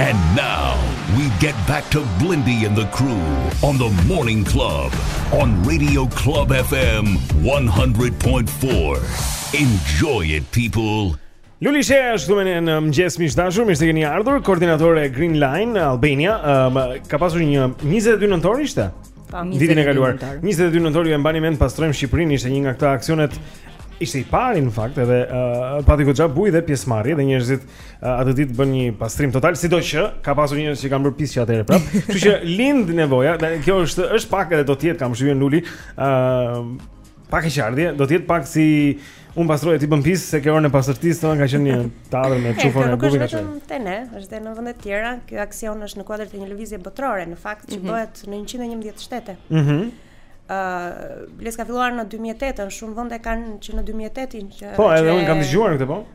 And now we get back to Blindy and the crew on the morning club on Radio Club FM 100.4. Enjoy it people. Luli Shea është këtu në mëngjes miq të dashur, mirë se keni ardhur. Koordinatore e Green Line Albania, um, ka pasur një 22 nëntor ishte. Po, Vitin e kaluar. 22 nëntor ju e mbani mend pastrojmë Shqipërinë, ishte një nga këto aksionet ishte i pari në fakt edhe uh, pati goxha bujë dhe pjesëmarrje dhe njerëzit Atë ditë bënë një pastrim total, sidoqë ka pasur njerëz që kanë bërë pis që atëherë prap. Kështu që lind nevoja, dhe kjo është është pak edhe do të jetë ta na shpjegojë Luli, ë pak e çardhje, do të jetë pak si unë pastroj ti bën pis se ke orën e pastërtisë, thonë ka qenë një tavër me çufon e bukë kështu. Nuk është vetëm te ne, është edhe në vende të tjera. Ky aksion është në kuadër të një lëvizjeje botërore në fakt që mhm. bëhet në 111 shtete. Mhm. Mm uh, Meqë ka filluar në 2008, në shumë vende kanë që në 2008-in që Po, edhe unë kam dëgjuar këtë po.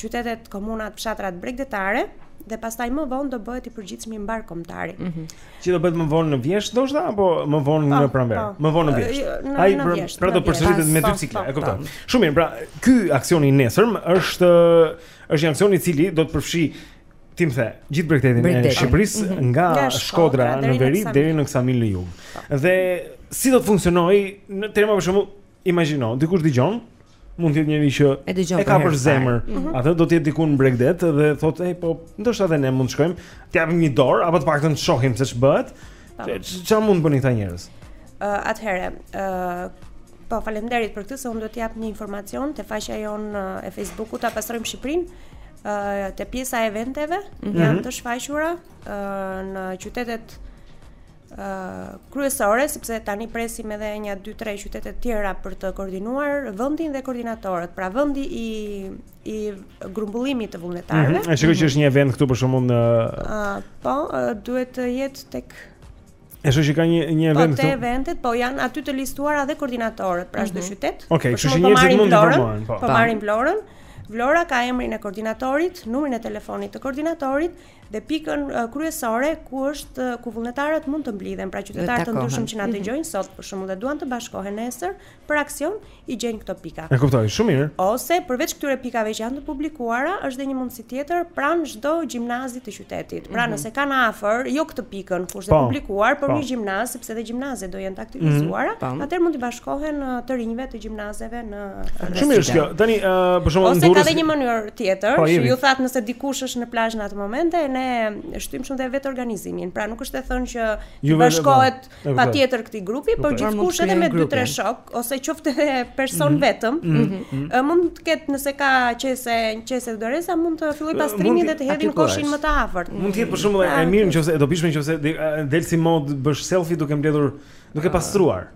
qytetet, komunat, fshatrat bregdetare dhe pastaj më vonë do bëhet i përgjithshëm i mbarëkombëtari. Mm -hmm. Që do bëhet më vonë në Vjeshtë ndoshta apo më vonë po, në Pranverë? Po. Më vonë në Vjeshtë. Ai pra, pra do përsëritet me dy cikla, e kupton. Shumë mirë, pra ky aksion i nesërm është është një aksion i cili do të përfshijë të themi, gjithë bregdetin e Shqipërisë mm -hmm. nga, nga Shkodra në veri deri në Ksamil në jug. Po. Dhe si do të funksionojë të themi për shembull, imagjino, dikush dëgjon, mund të jetë njeri që e, e ka për zemër. Mm -hmm. Atë do të jetë diku në bregdet dhe thotë, "Ej, po, ndoshta edhe ne mund të shkojmë, të japim një dorë apo të paktën të shohim se ç'bëhet." Çfarë mund të bëjnë këta njerëz? Ë, uh, atëherë, ë uh, Po, faleminderit për këtë se unë do të jap një informacion te faqja jonë e Facebookut ta pastrojmë Shqipërinë. Ë uh, te pjesa e eventeve mm -hmm. janë të shfaqura uh, në qytetet kryesore sepse tani presim edhe një 2-3 qytete të tjera për të koordinuar vendin dhe koordinatorët. Pra vendi i i grumbullimit të vullnetarëve. Mm -hmm. Shikoj që është një event këtu për shembull në uh, po uh, duhet të jetë tek E shoh që ka një një po, event këtu. po te eventet, po janë aty të listuara dhe koordinatorët pra çdo mm -hmm. qytet. Okej, okay, kështu që po njerëzit mund të informohen, po. Po marrin Vlorën. Vlora ka emrin e koordinatorit, numrin e telefonit të koordinatorit dhe pikën kryesore ku është ku vullnetarët mund të mblidhen, pra qytetarë të ndryshëm që na mhm. dëgjojnë sot për shembull dhe duan të bashkohen nesër për aksion i gjejnë këto pika. E kuptoj, shumë mirë. Ose përveç këtyre pikave që janë të publikuara, është dhe një mundësi tjetër pranë çdo gjimnazi të qytetit. Pra mhm. nëse kanë afër, jo këtë pikën, ku është po, publikuar, por po. një gjimnaz, sepse dhe gjimnazet do jenë të aktivizuara, mhm. po. atëherë mund t'u bashkohen të rinjve të gjimnazeve Shumë mirë kjo. Tani ë uh, për shembull Ose ka dhe një mënyrë tjetër, po, ju thatë nëse dikush është në plazh në atë moment e ne shtym shumë dhe vetë organizimin. Pra nuk është e thënë që t'i bashkohet po, patjetër këtij grupi, por gjithkush edhe me 2-3 shok ose qoftë edhe person mhm. vetëm, mhm. Mhm. mund të ketë nëse ka qese, qese doreza mund të fillojë pastrimin dhe të hedhë në koshin më të afërt. Mund të jetë për shembull e pra, mirë e dobishme nëse del si modë të bësh selfie duke mbledhur duke pastruar.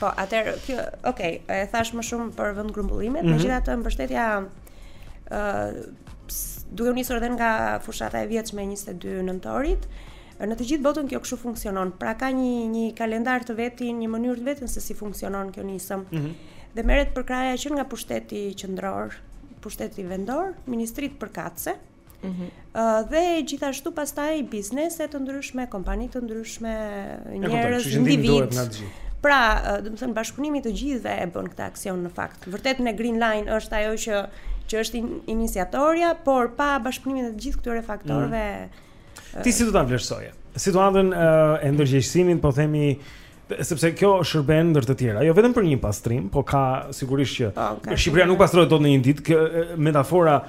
Po, atëherë kjo, okay, e thash më shumë për vend grumbullimet, mm -hmm. megjithatë mbështetja ë uh, duke u nisur edhe nga fushata e vjetshme e 22 nëntorit, në të gjithë botën kjo kështu funksionon. Pra ka një një kalendar të vetin, një mënyrë të veten se si funksionon kjo nismë. Mm -hmm. Dhe merret përkrahja që nga pushteti qendror, pushteti vendor, ministritë përkatëse. Mm -hmm. uh, dhe gjithashtu pastaj biznese të ndryshme, kompani të ndryshme, njerëz, individë. Pra, uh, do të thënë bashkëpunimi i të gjithëve e bën këtë aksion në fakt. Vërtet në Green Line është ajo që që është in, iniciatorja, por pa bashkëpunimin e të gjithë këtyre faktorëve. Mm -hmm. uh, Ti si do ta vlerësoje situatën uh, e ndërgjegjësimit, po themi sepse kjo shërben ndër të tjera, jo vetëm për një pastrim, po ka sigurisht që po, Shqipëria nuk pastrohet dot në një ditë, kjo metafora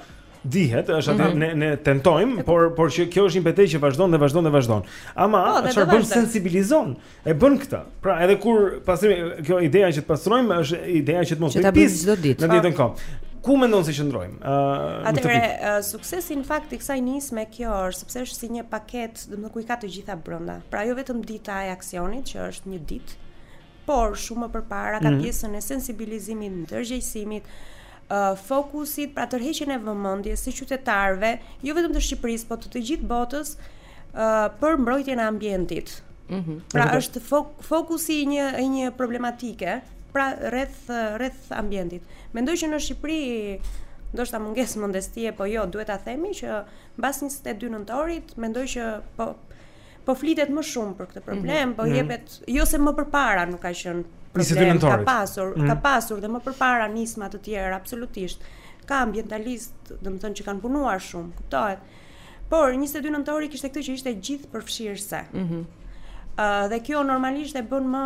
dihet, është aty mm -hmm. ne ne tentojmë, por por që kjo është një betejë që vazhdon dhe vazhdon dhe vazhdon. Ama po, çfarë bën sensibilizon? E bën këtë. Pra, edhe kur pastrim kjo ideja që të pastrojmë është ideja që të mos bëjmë pis çdo ditë. Në ditën kohë. Ku mendon se qëndrojmë? Ëh, uh, atëre uh, suksesi në fakt i kësaj nisme kjo është sepse është si një paketë, domethënë ku i ka të gjitha brenda. Pra jo vetëm dita e aksionit që është një ditë, por shumë më përpara ka mm -hmm. pjesën e sensibilizimit, ndërgjegjësimit, uh, fokusit, pra tërheqjen e vëmendjes së qytetarëve, jo vetëm të Shqipërisë, por të të gjithë botës uh, për mbrojtjen e ambientit. Mm -hmm. Pra Vërtet. është fok fokusi i një i një problematike, pra rreth rreth ambientit. Mendoj që në Shqipëri ndoshta mungesë modestie, po jo, duhet ta themi që mbas 22 nëntorit mendoj që po Po flitet më shumë për këtë problem, mm -hmm. po mhm. jepet mm -hmm. jo se më përpara nuk ka qenë problem, ka pasur, mm -hmm. ka mhm. pasur dhe më përpara nisma të tjera absolutisht. Ka ambientalistë, domethënë që kanë punuar shumë, kuptohet. Por 22 nëntori kishte këtë që ishte gjithëpërfshirëse. Ëh mm -hmm. uh, dhe kjo normalisht e bën më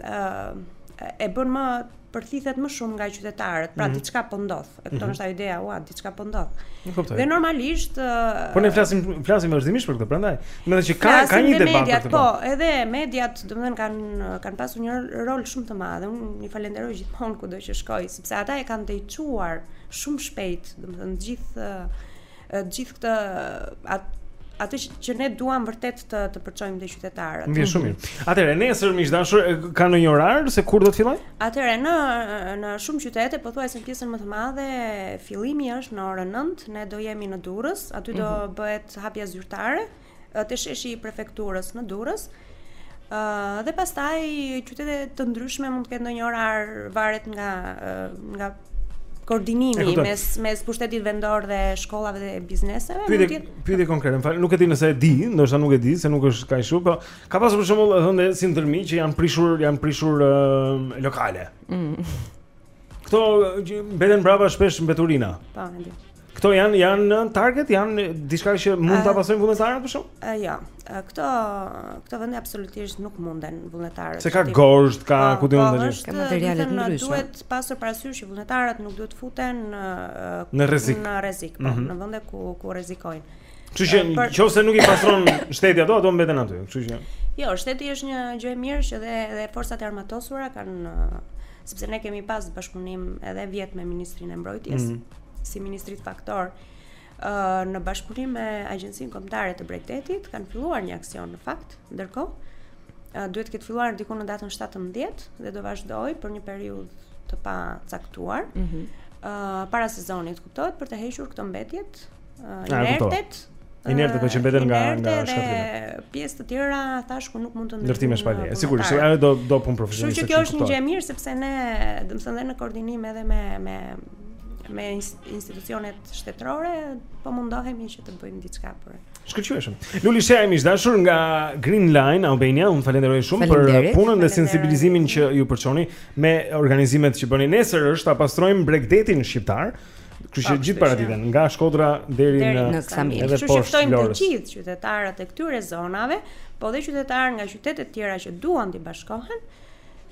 ëh uh, e bën më përthithet më shumë nga qytetarët, pra mm -hmm. diçka po ndodh. E kupton, është ajo ideja, ua, diçka po ndodh. Nuk kuptoj. Dhe normalisht Po ne flasim flasim vazhdimisht për këtë, prandaj. Mendoj që ka ka një debat mediatik për këtë. Po, edhe mediat, domethënë kanë kanë pasur një rol shumë të madh. Unë i falenderoj gjithmonë kudo që shkoj, sepse ata e kanë tejçuar shumë shpejt, domethënë gjithë gjithë këtë atë atë që, që ne duam vërtet të të përçojmë te qytetarët. Mirë, shumë mirë. Mhm. Atëherë nesër miq të dashur, e, ka ndonjë orar se kur do të fillojë? Atëherë në në shumë qytete, pothuajse në pjesën më të madhe, fillimi është në orën 9, ne do jemi në Durrës, aty do bëhet hapja zyrtare. te sheshi i prefekturës në Durrës. Ë uh, dhe pastaj qytete të ndryshme mund të ketë ndonjë orar varet nga uh, nga koordinimi mes mes pushtetit vendor dhe shkollave dhe bizneseve. Pyetje pyetje konkrete, më fal, nuk e di nëse e di, ndoshta nuk e di se nuk është kaq shumë, por ka pasur për shembull edhe si ndërtime që janë prishur, janë prishur uh, lokale. Mm. Këto mbeten mbrapa shpesh mbeturina. Po, e di. Këto janë janë në target, janë diçka që mund ta pastrojnë vullnetarët për shkak? Ëh, jo. Këto këto vende absolutisht nuk munden vullnetarët. Se ka gozhdë, ka po, ku di unë po, tani. Ka materiale të ndryshme. Duhet pasur parasysh që vullnetarët nuk duhet të futen në në rrezik. Në rrezik, po, mhm. në vende ku ku rrezikojnë. Kështu që nëse nuk i pastron shteti ato, ato mbeten aty. Kështu që Jo, shteti është një gjë e mirë që dhe dhe forcat e armatosura kanë sepse ne kemi pas bashkëpunim edhe vjet me Ministrinë e Mbrojtjes, mm -hmm. si ministri faktor, uh, në bashkëpunim me Agjencinë Kombëtare të Bregdetit, kanë filluar një aksion në fakt, ndërkohë, uh, duhet të ketë filluar diku në datën 17 dhe do vazhdojë për një periudhë të pacaktuar, mm -hmm. uh, para sezonit, kuptohet, për të hequr këto mbetjet, Inertet. Inertet po që mbeten nga nga shkatërrimet. Pjesë të tjera thash ku nuk mund të ndërtime pa leje. Sigurisht, se ajo do do punë profesionistësh. Kështu që kjo është një gjë e mirë sepse ne, domethënë, në koordinim edhe me me me institucionet shtetërore, po mundohemi që të bëjmë diçka për. Shkëlqyeshëm. Luli Shehu, mik i dashur nga Green Line Albania, unë të falenderoj shumë për punën dhe sensibilizimin që ju përçoni me organizimet që bëni. Nesër është ta pastrojmë bregdetin shqiptar. Kështu që gjithë paraditen, nga Shkodra deri në Ksamil. Edhe po ftojmë të gjithë qytetarët e këtyre zonave, po dhe qytetarë nga qytete të tjera që duan të bashkohen,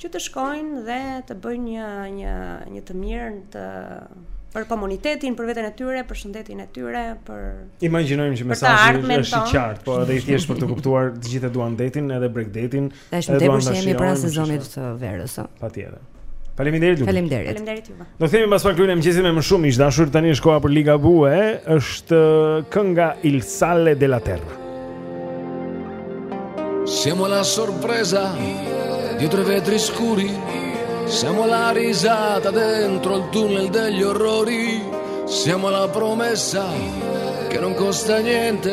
që të shkojnë dhe të bëjnë një një një të mirë të për komunitetin, për veten e tyre, për shëndetin e tyre, për Imagjinojmë që mesazhi është i qartë, po edhe i thjeshtë për t'u kuptuar, të gjithë duan detin, edhe bregdetin, Dhe është më tepër se jemi pranë sezonit të verës, ëh. Patjetër. Faleminderit ju. Faleminderit. Faleminderit ju. Do kthehemi pas pak klubi i mëngjesit me më shumë miq të dashur tani është koha për Ligabue, është uh, kënga Il Sale della Terra. Siamo la sorpresa dietro i vetri scuri. Siamo la risata dentro il tunnel degli orrori. Siamo la promessa che non costa niente.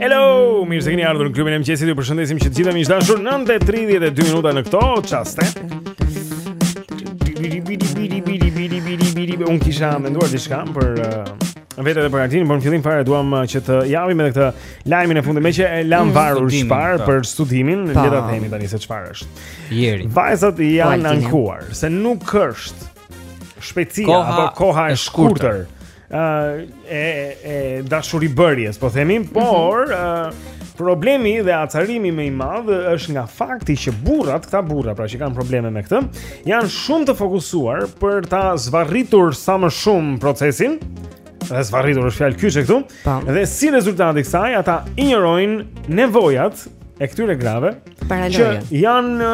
Hello, mirë se keni ardhur në klubin e mëngjesit. Ju përshëndesim që të gjithë miq të dashur 9:32 minuta në këto çaste. Unë kisha menduar diçka për uh, vetë edhe për Artin, por në fillim fare duam uh, që të japim edhe këtë lajmin e fundit, meqë e lam mm. varur çfarë po. për studimin, le ta themi tani se çfarë është. Jeri. Vajzat janë ankuar se nuk është shpejtësia apo koha e shkurtër ë e e dashuribërjes, po themi, mhm. por mm -hmm. uh, problemi dhe acarimi më i madh është nga fakti që burrat, këta burra pra që kanë probleme me këtë, janë shumë të fokusuar për ta zvarritur sa më shumë procesin Dhe zvarritur është fjalë kyçe këtu. Po. Dhe si rezultat i kësaj, ata injorojnë nevojat e këtyre grave që janë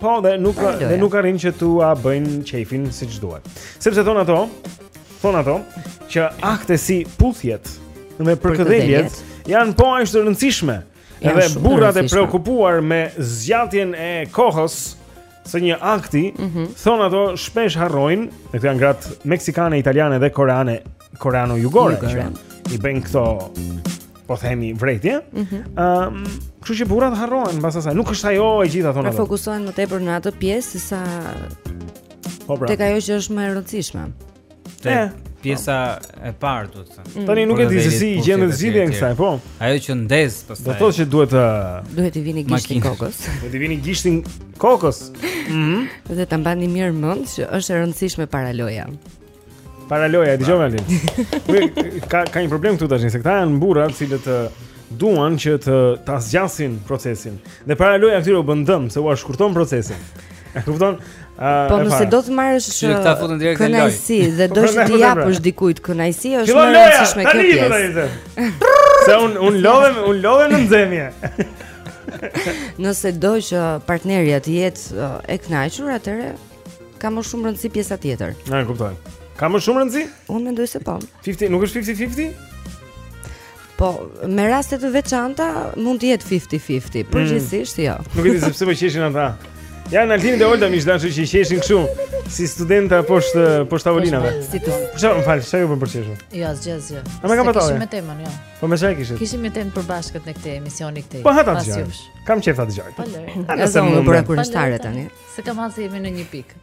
po dhe nuk dhe nuk arrin që t'ua bëjnë qejfin siç duhet. Sepse thon ato, thon ato që akte si puthjet dhe përkëdheljet janë po aq të rëndësishme. Edhe burrat e preokupuar me zgjatjen e kohës së një akti, mm -hmm. thonë ato shpesh harrojnë, dhe këto janë gratë meksikane, italiane dhe koreane, koreano-jugore, që i bëjnë këto, po themi, vrejtje. Mm -hmm. um, kështu që burrat harrojnë, mbas asaj, nuk është ajo e gjitha, thonë pra ato. Pra fokusohen më tepër në atë pjesë, se sa... Po pra. Tek ajo që është më e rëndësishme. Te eh. pjesa e parë do të thënë. Mm. Tani nuk e di se si i gjendet zgjidhje kësaj, po. Ajo që ndez pastaj. Do thotë se duhet të duhet të vini gishtin kokës. Do të vini gishtin kokës. Mhm. Dhe ta mbani mirë mend që është e rëndësishme paraloja. Paraloja, dëgjo më Ka ka një problem këtu tash, se këta janë burra, të cilët duan që të ta zgjasin procesin. Dhe paraloja këtyre u bën dëm se ua shkurton procesin. E kupton? Po nëse do të marrësh që ta futën direkt në lojë. Kënaqësi dhe do të t'i japësh dikujt kënaqësi është më e rëndësishme kjo pjesë. Se un un lodhem, un lodhem në nxemje. Nëse do që partnerja të jetë uh, e kënaqur, atëherë ka më shumë rëndësi pjesa tjetër. Na e kuptoj. Ka më shumë rëndësi? Unë mendoj se po. 50, nuk është 50-50? Po, me raste të veçanta mund të jetë 50-50, mm. përgjithsisht jo. Nuk e di se pse po qeshin ata. Janë Altin dhe Olta mish dashur që qeshin kështu si studenta poshtë poshtë tavolinave. Si të. Po çfarë më fal, sa ju për të qeshur? Jo, asgjë, asgjë. A më ka patur? Kishim me temën, jo. Po më çaj kishit. Kishim me temë për bashkët në këtë emisioni këtë. Po hata të gjaj. Kam qejf ta dëgjoj. Faleminderit. Se më bëre kurështare tani. Se kam hall se jemi në një pikë.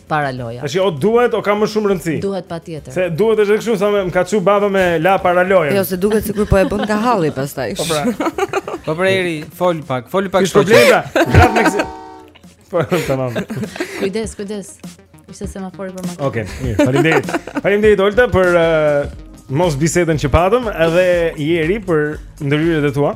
paraloja. Tash o duhet o ka më shumë rëndësi. Duhet patjetër. Se duhet është kështu sa më ka çu baba me la paraloja. Jo, se duket sikur po e bën nga halli pastaj. Po pra. Po pra Eri, fol pak, fol pak. Kish problema. Grat me këtë. Po tamam. Kujdes, kujdes. Ishte semafori për makina. Okej, okay, mirë. Faleminderit. Faleminderit Olta për uh, mos bisedën që patëm edhe Eri për ndërhyrjet e tua.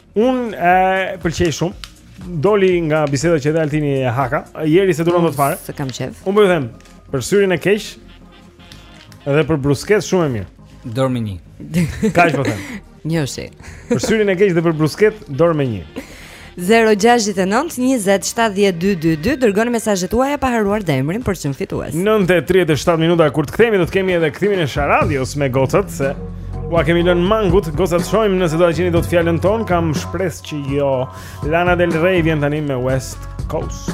Unë e pëlqej shumë. Doli nga biseda që edhe Altini e ha. Eri s'e duron dot fare. S'e kam qejf. Un po ju them, për syrin e keq edhe për brusket shumë e mirë. Dorë me një. Kaq po them. Njëshi. Për syrin e keq dhe për brusket dorë me një. 069 20 70 222 dërgoni mesazhet tuaja pa harruar dhe emrin për çdo fitues. 9:37 minuta kur të kthehemi do të kemi edhe kthimin e Sharades me gocat se Ua kemi lënë mangut, gocat shohim nëse do ta gjeni dot fjalën tonë, kam shpresë që jo. Lana Del Rey vjen tani me West Coast.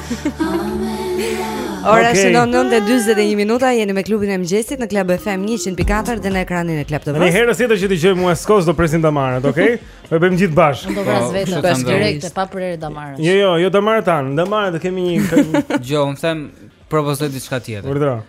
Ora okay. shënon 9:41 minuta, jeni me klubin e mëngjesit në Club FM 104 dhe në ekranin e Club TV. Ne herën tjetër që dëgjoj Uest Kost do presim damarët, okay? Po bëjmë gjithë bashkë. Do vras po, veten pas direkt pa prerë damarët. Jo, jo, jo damarët tanë, damarët do kemi një gjë, un them propozoj diçka tjetër. Urdhëro.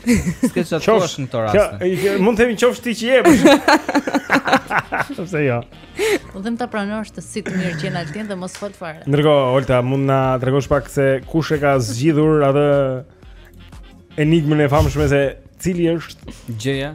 S'ke çfarë të thuash në këtë rast. Kjo, mund të themi qofsh ti që je. Sepse jo. Mund të më ta pranosh si të mirë qenë Altin dhe mos fol fare. Ndërkohë, Olta, mund na tregosh pak se kush e ka zgjidhur atë enigmën e famshme se cili është gjëja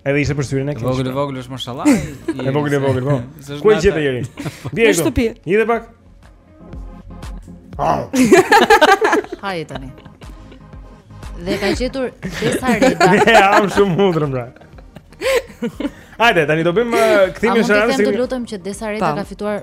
Edhe ishte për syrin e kësaj. Vogël e vogël është mashallah. E vogël e vogël po. Ku e gjete Jeri? Bie këtu. Në shtëpi. Një dhe pak. Hajde tani. Dhe ka gjetur Desareta. Je shumë i mprehtë pra. Hajde, tani do bëjmë uh, kthimin e shërbimit. Ne kemi, të lutem që Desareta ka fituar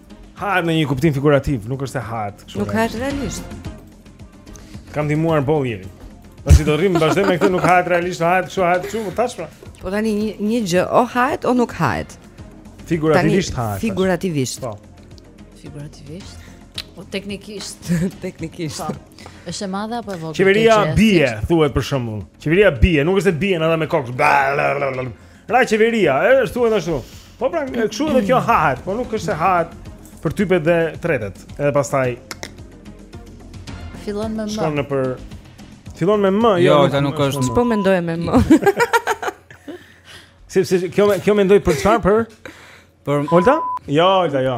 Hahet në një kuptim figurativ, nuk është se hahet. Nuk hahet realisht. Kam ndihmuar boll Jerin. Po si do rrim vazhdojmë me këtë nuk hahet realisht, hahet kështu hahet kështu, po tash pra. Po tani një, një gjë, o hahet o nuk hahet. Figurativisht hahet. Figurativisht. Po. Figurativisht. Po teknikisht, teknikisht. Po. Është e madhe apo e vogël? Qeveria bie, thuhet për shembull. Qeveria bie, nuk është se bie ndonjë me kokë. Ra qeveria, e është thuhet ashtu. Po pra, kështu edhe kjo hahet, po nuk është se hahet përtypet dhe tretet. Edhe pastaj fillon me M. Shkon nëpër Fillon me M, jo, jo nuk është. S'po mendoj me M. Sepse kjo kjo mendoj për çfarë për? Për Olta? Jo, Olta, jo.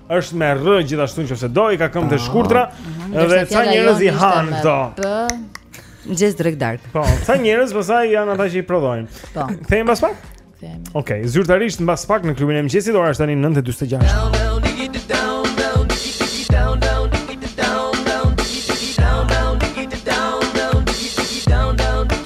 Është me r gjithashtu në qoftë se do i ka këmbë të ah, shkurtra mhm. dhe ca njerëz i han këto. Mëngjes drekë darkë. Po, ca njerëz pastaj janë ata që i prodhojnë. Po. Kthehemi pas pak? Kthehemi. Okej, okay, zyrtarisht mbas pak në klubin e mëngjesit ora është tani 9:46.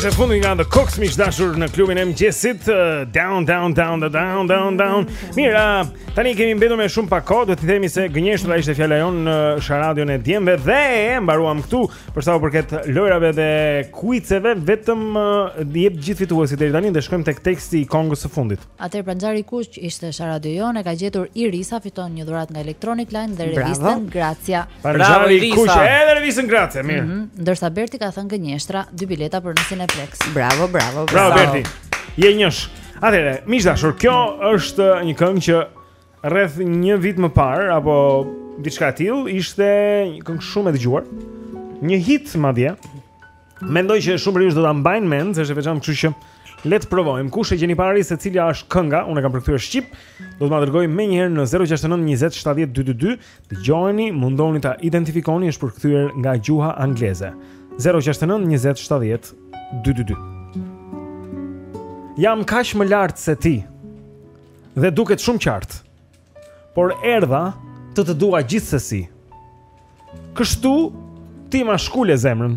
është e fundit nga The Cooks miq dashur në klubin e mëngjesit uh, down down down the down down down. Mira, tani kemi mbetur me shumë pak kohë, do të themi se gënjeshtra ishte fjala jon në Sharadion e Diemve dhe mbaruam këtu Për sa u përket lojrave dhe kuiceve, vetëm uh, jep gjithë fituesit deri tani dhe shkojmë tek teksti i këngës së fundit. Atëherë panxhari i kuq ishte Sharadio jonë e ka gjetur Irisa fiton një dhuratë nga Electronic Line dhe revistën Grazia. Panxhari i kuq edhe revistën Grazia, mirë. Mm -hmm. Ndërsa Berti ka thënë gënjeshtra, dy bileta për në Cineplexx. Bravo, bravo, bravo. Bravo Berti. Je njësh. Atëherë, miq të dashur, kjo është një këngë që Rreth një vit më parë apo diçka e tillë ishte një këngë shumë e dëgjuar. Një hit madje. Mendoj që shumë prej jush do ta mbajnë mend, se është e veçantë, kështu që le të provojmë. Kush e gjen i pari se cila është kënga? Unë e kam përkthyer shqip. Do të ma dërgojë menjëherë në 069 20 70 222. Dëgjojeni, mundohuni ta identifikoni, është përkthyer nga gjuha angleze. 069 20 70 222. Jam kaq më lart se ti. Dhe duket shumë qartë. Por erdha të të dua gjithsesi. Kështu ti ma shkule zemrën.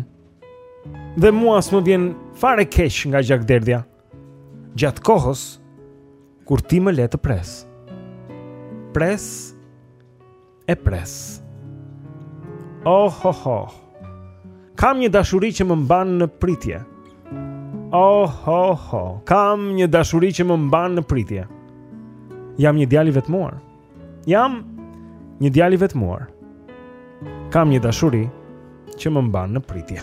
Dhe mua s'më vjen fare keq nga gjakderdhja. Gjatë kohës kur ti më le të pres. Pres e pres. Oh ho ho. Kam një dashuri që më mban në pritje. Oh ho ho. Kam një dashuri që më mban në pritje. Jam një djalë i vetmuar. Jam një djalë i vetmuar. Kam një dashuri që më mban në pritje.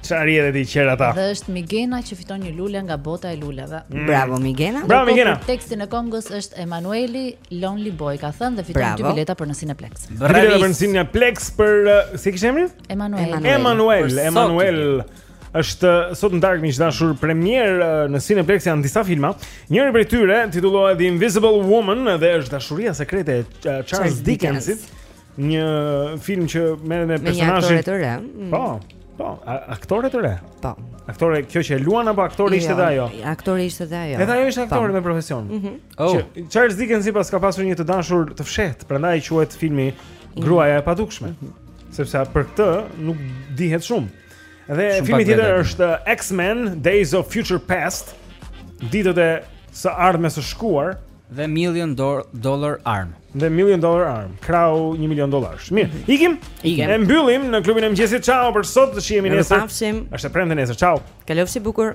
Çfarë je ti qerrata? Dhe është Migena që fiton një lule nga bota e luleve. Mm. Bravo Migena. Bravo Migena. Tekstin e këngës është Emanueli Lonely Boy ka thënë dhe fiton dy bileta për në Cineplex. Bravo. Bileta për në Cineplex për uh, si kish emrin? Emanuel. Emanuel, Emanuel. Është uh, sot në darkë miq të dashur premierë uh, në Cineplex janë disa filma. Njëri prej tyre titullohet The Invisible Woman dhe është dashuria sekrete e Charles Dickensit. Një film që merr me personazhe të re. Mm. Po. Po, aktore të re. Po. Aktore, kjo që e luan apo aktore jo, ishte dhe ajo? Jo, aktore ishte dhe ajo. Edhe ajo ishte po. aktore me profesion. Mm -hmm. oh. Charles Dickens i paska pasur një të dashur të fshehtë, prandaj quhet filmi mhm. Gruaja e padukshme. Mm -hmm. Sepse për këtë nuk dihet shumë. Dhe shumë filmi tjetër është X-Men Days of Future Past, ditët e së ardhmes së shkuar. Dhe Million Dollar Arm. Dhe Million Dollar Arm. Krahu 1 milion dollarësh. Mirë, mhm. ikim? Ikim. E mbyllim në klubin e mëngjesit. Ciao për sot, të shihemi nesër. Është e premte nesër. Ciao. Kalofshi bukur.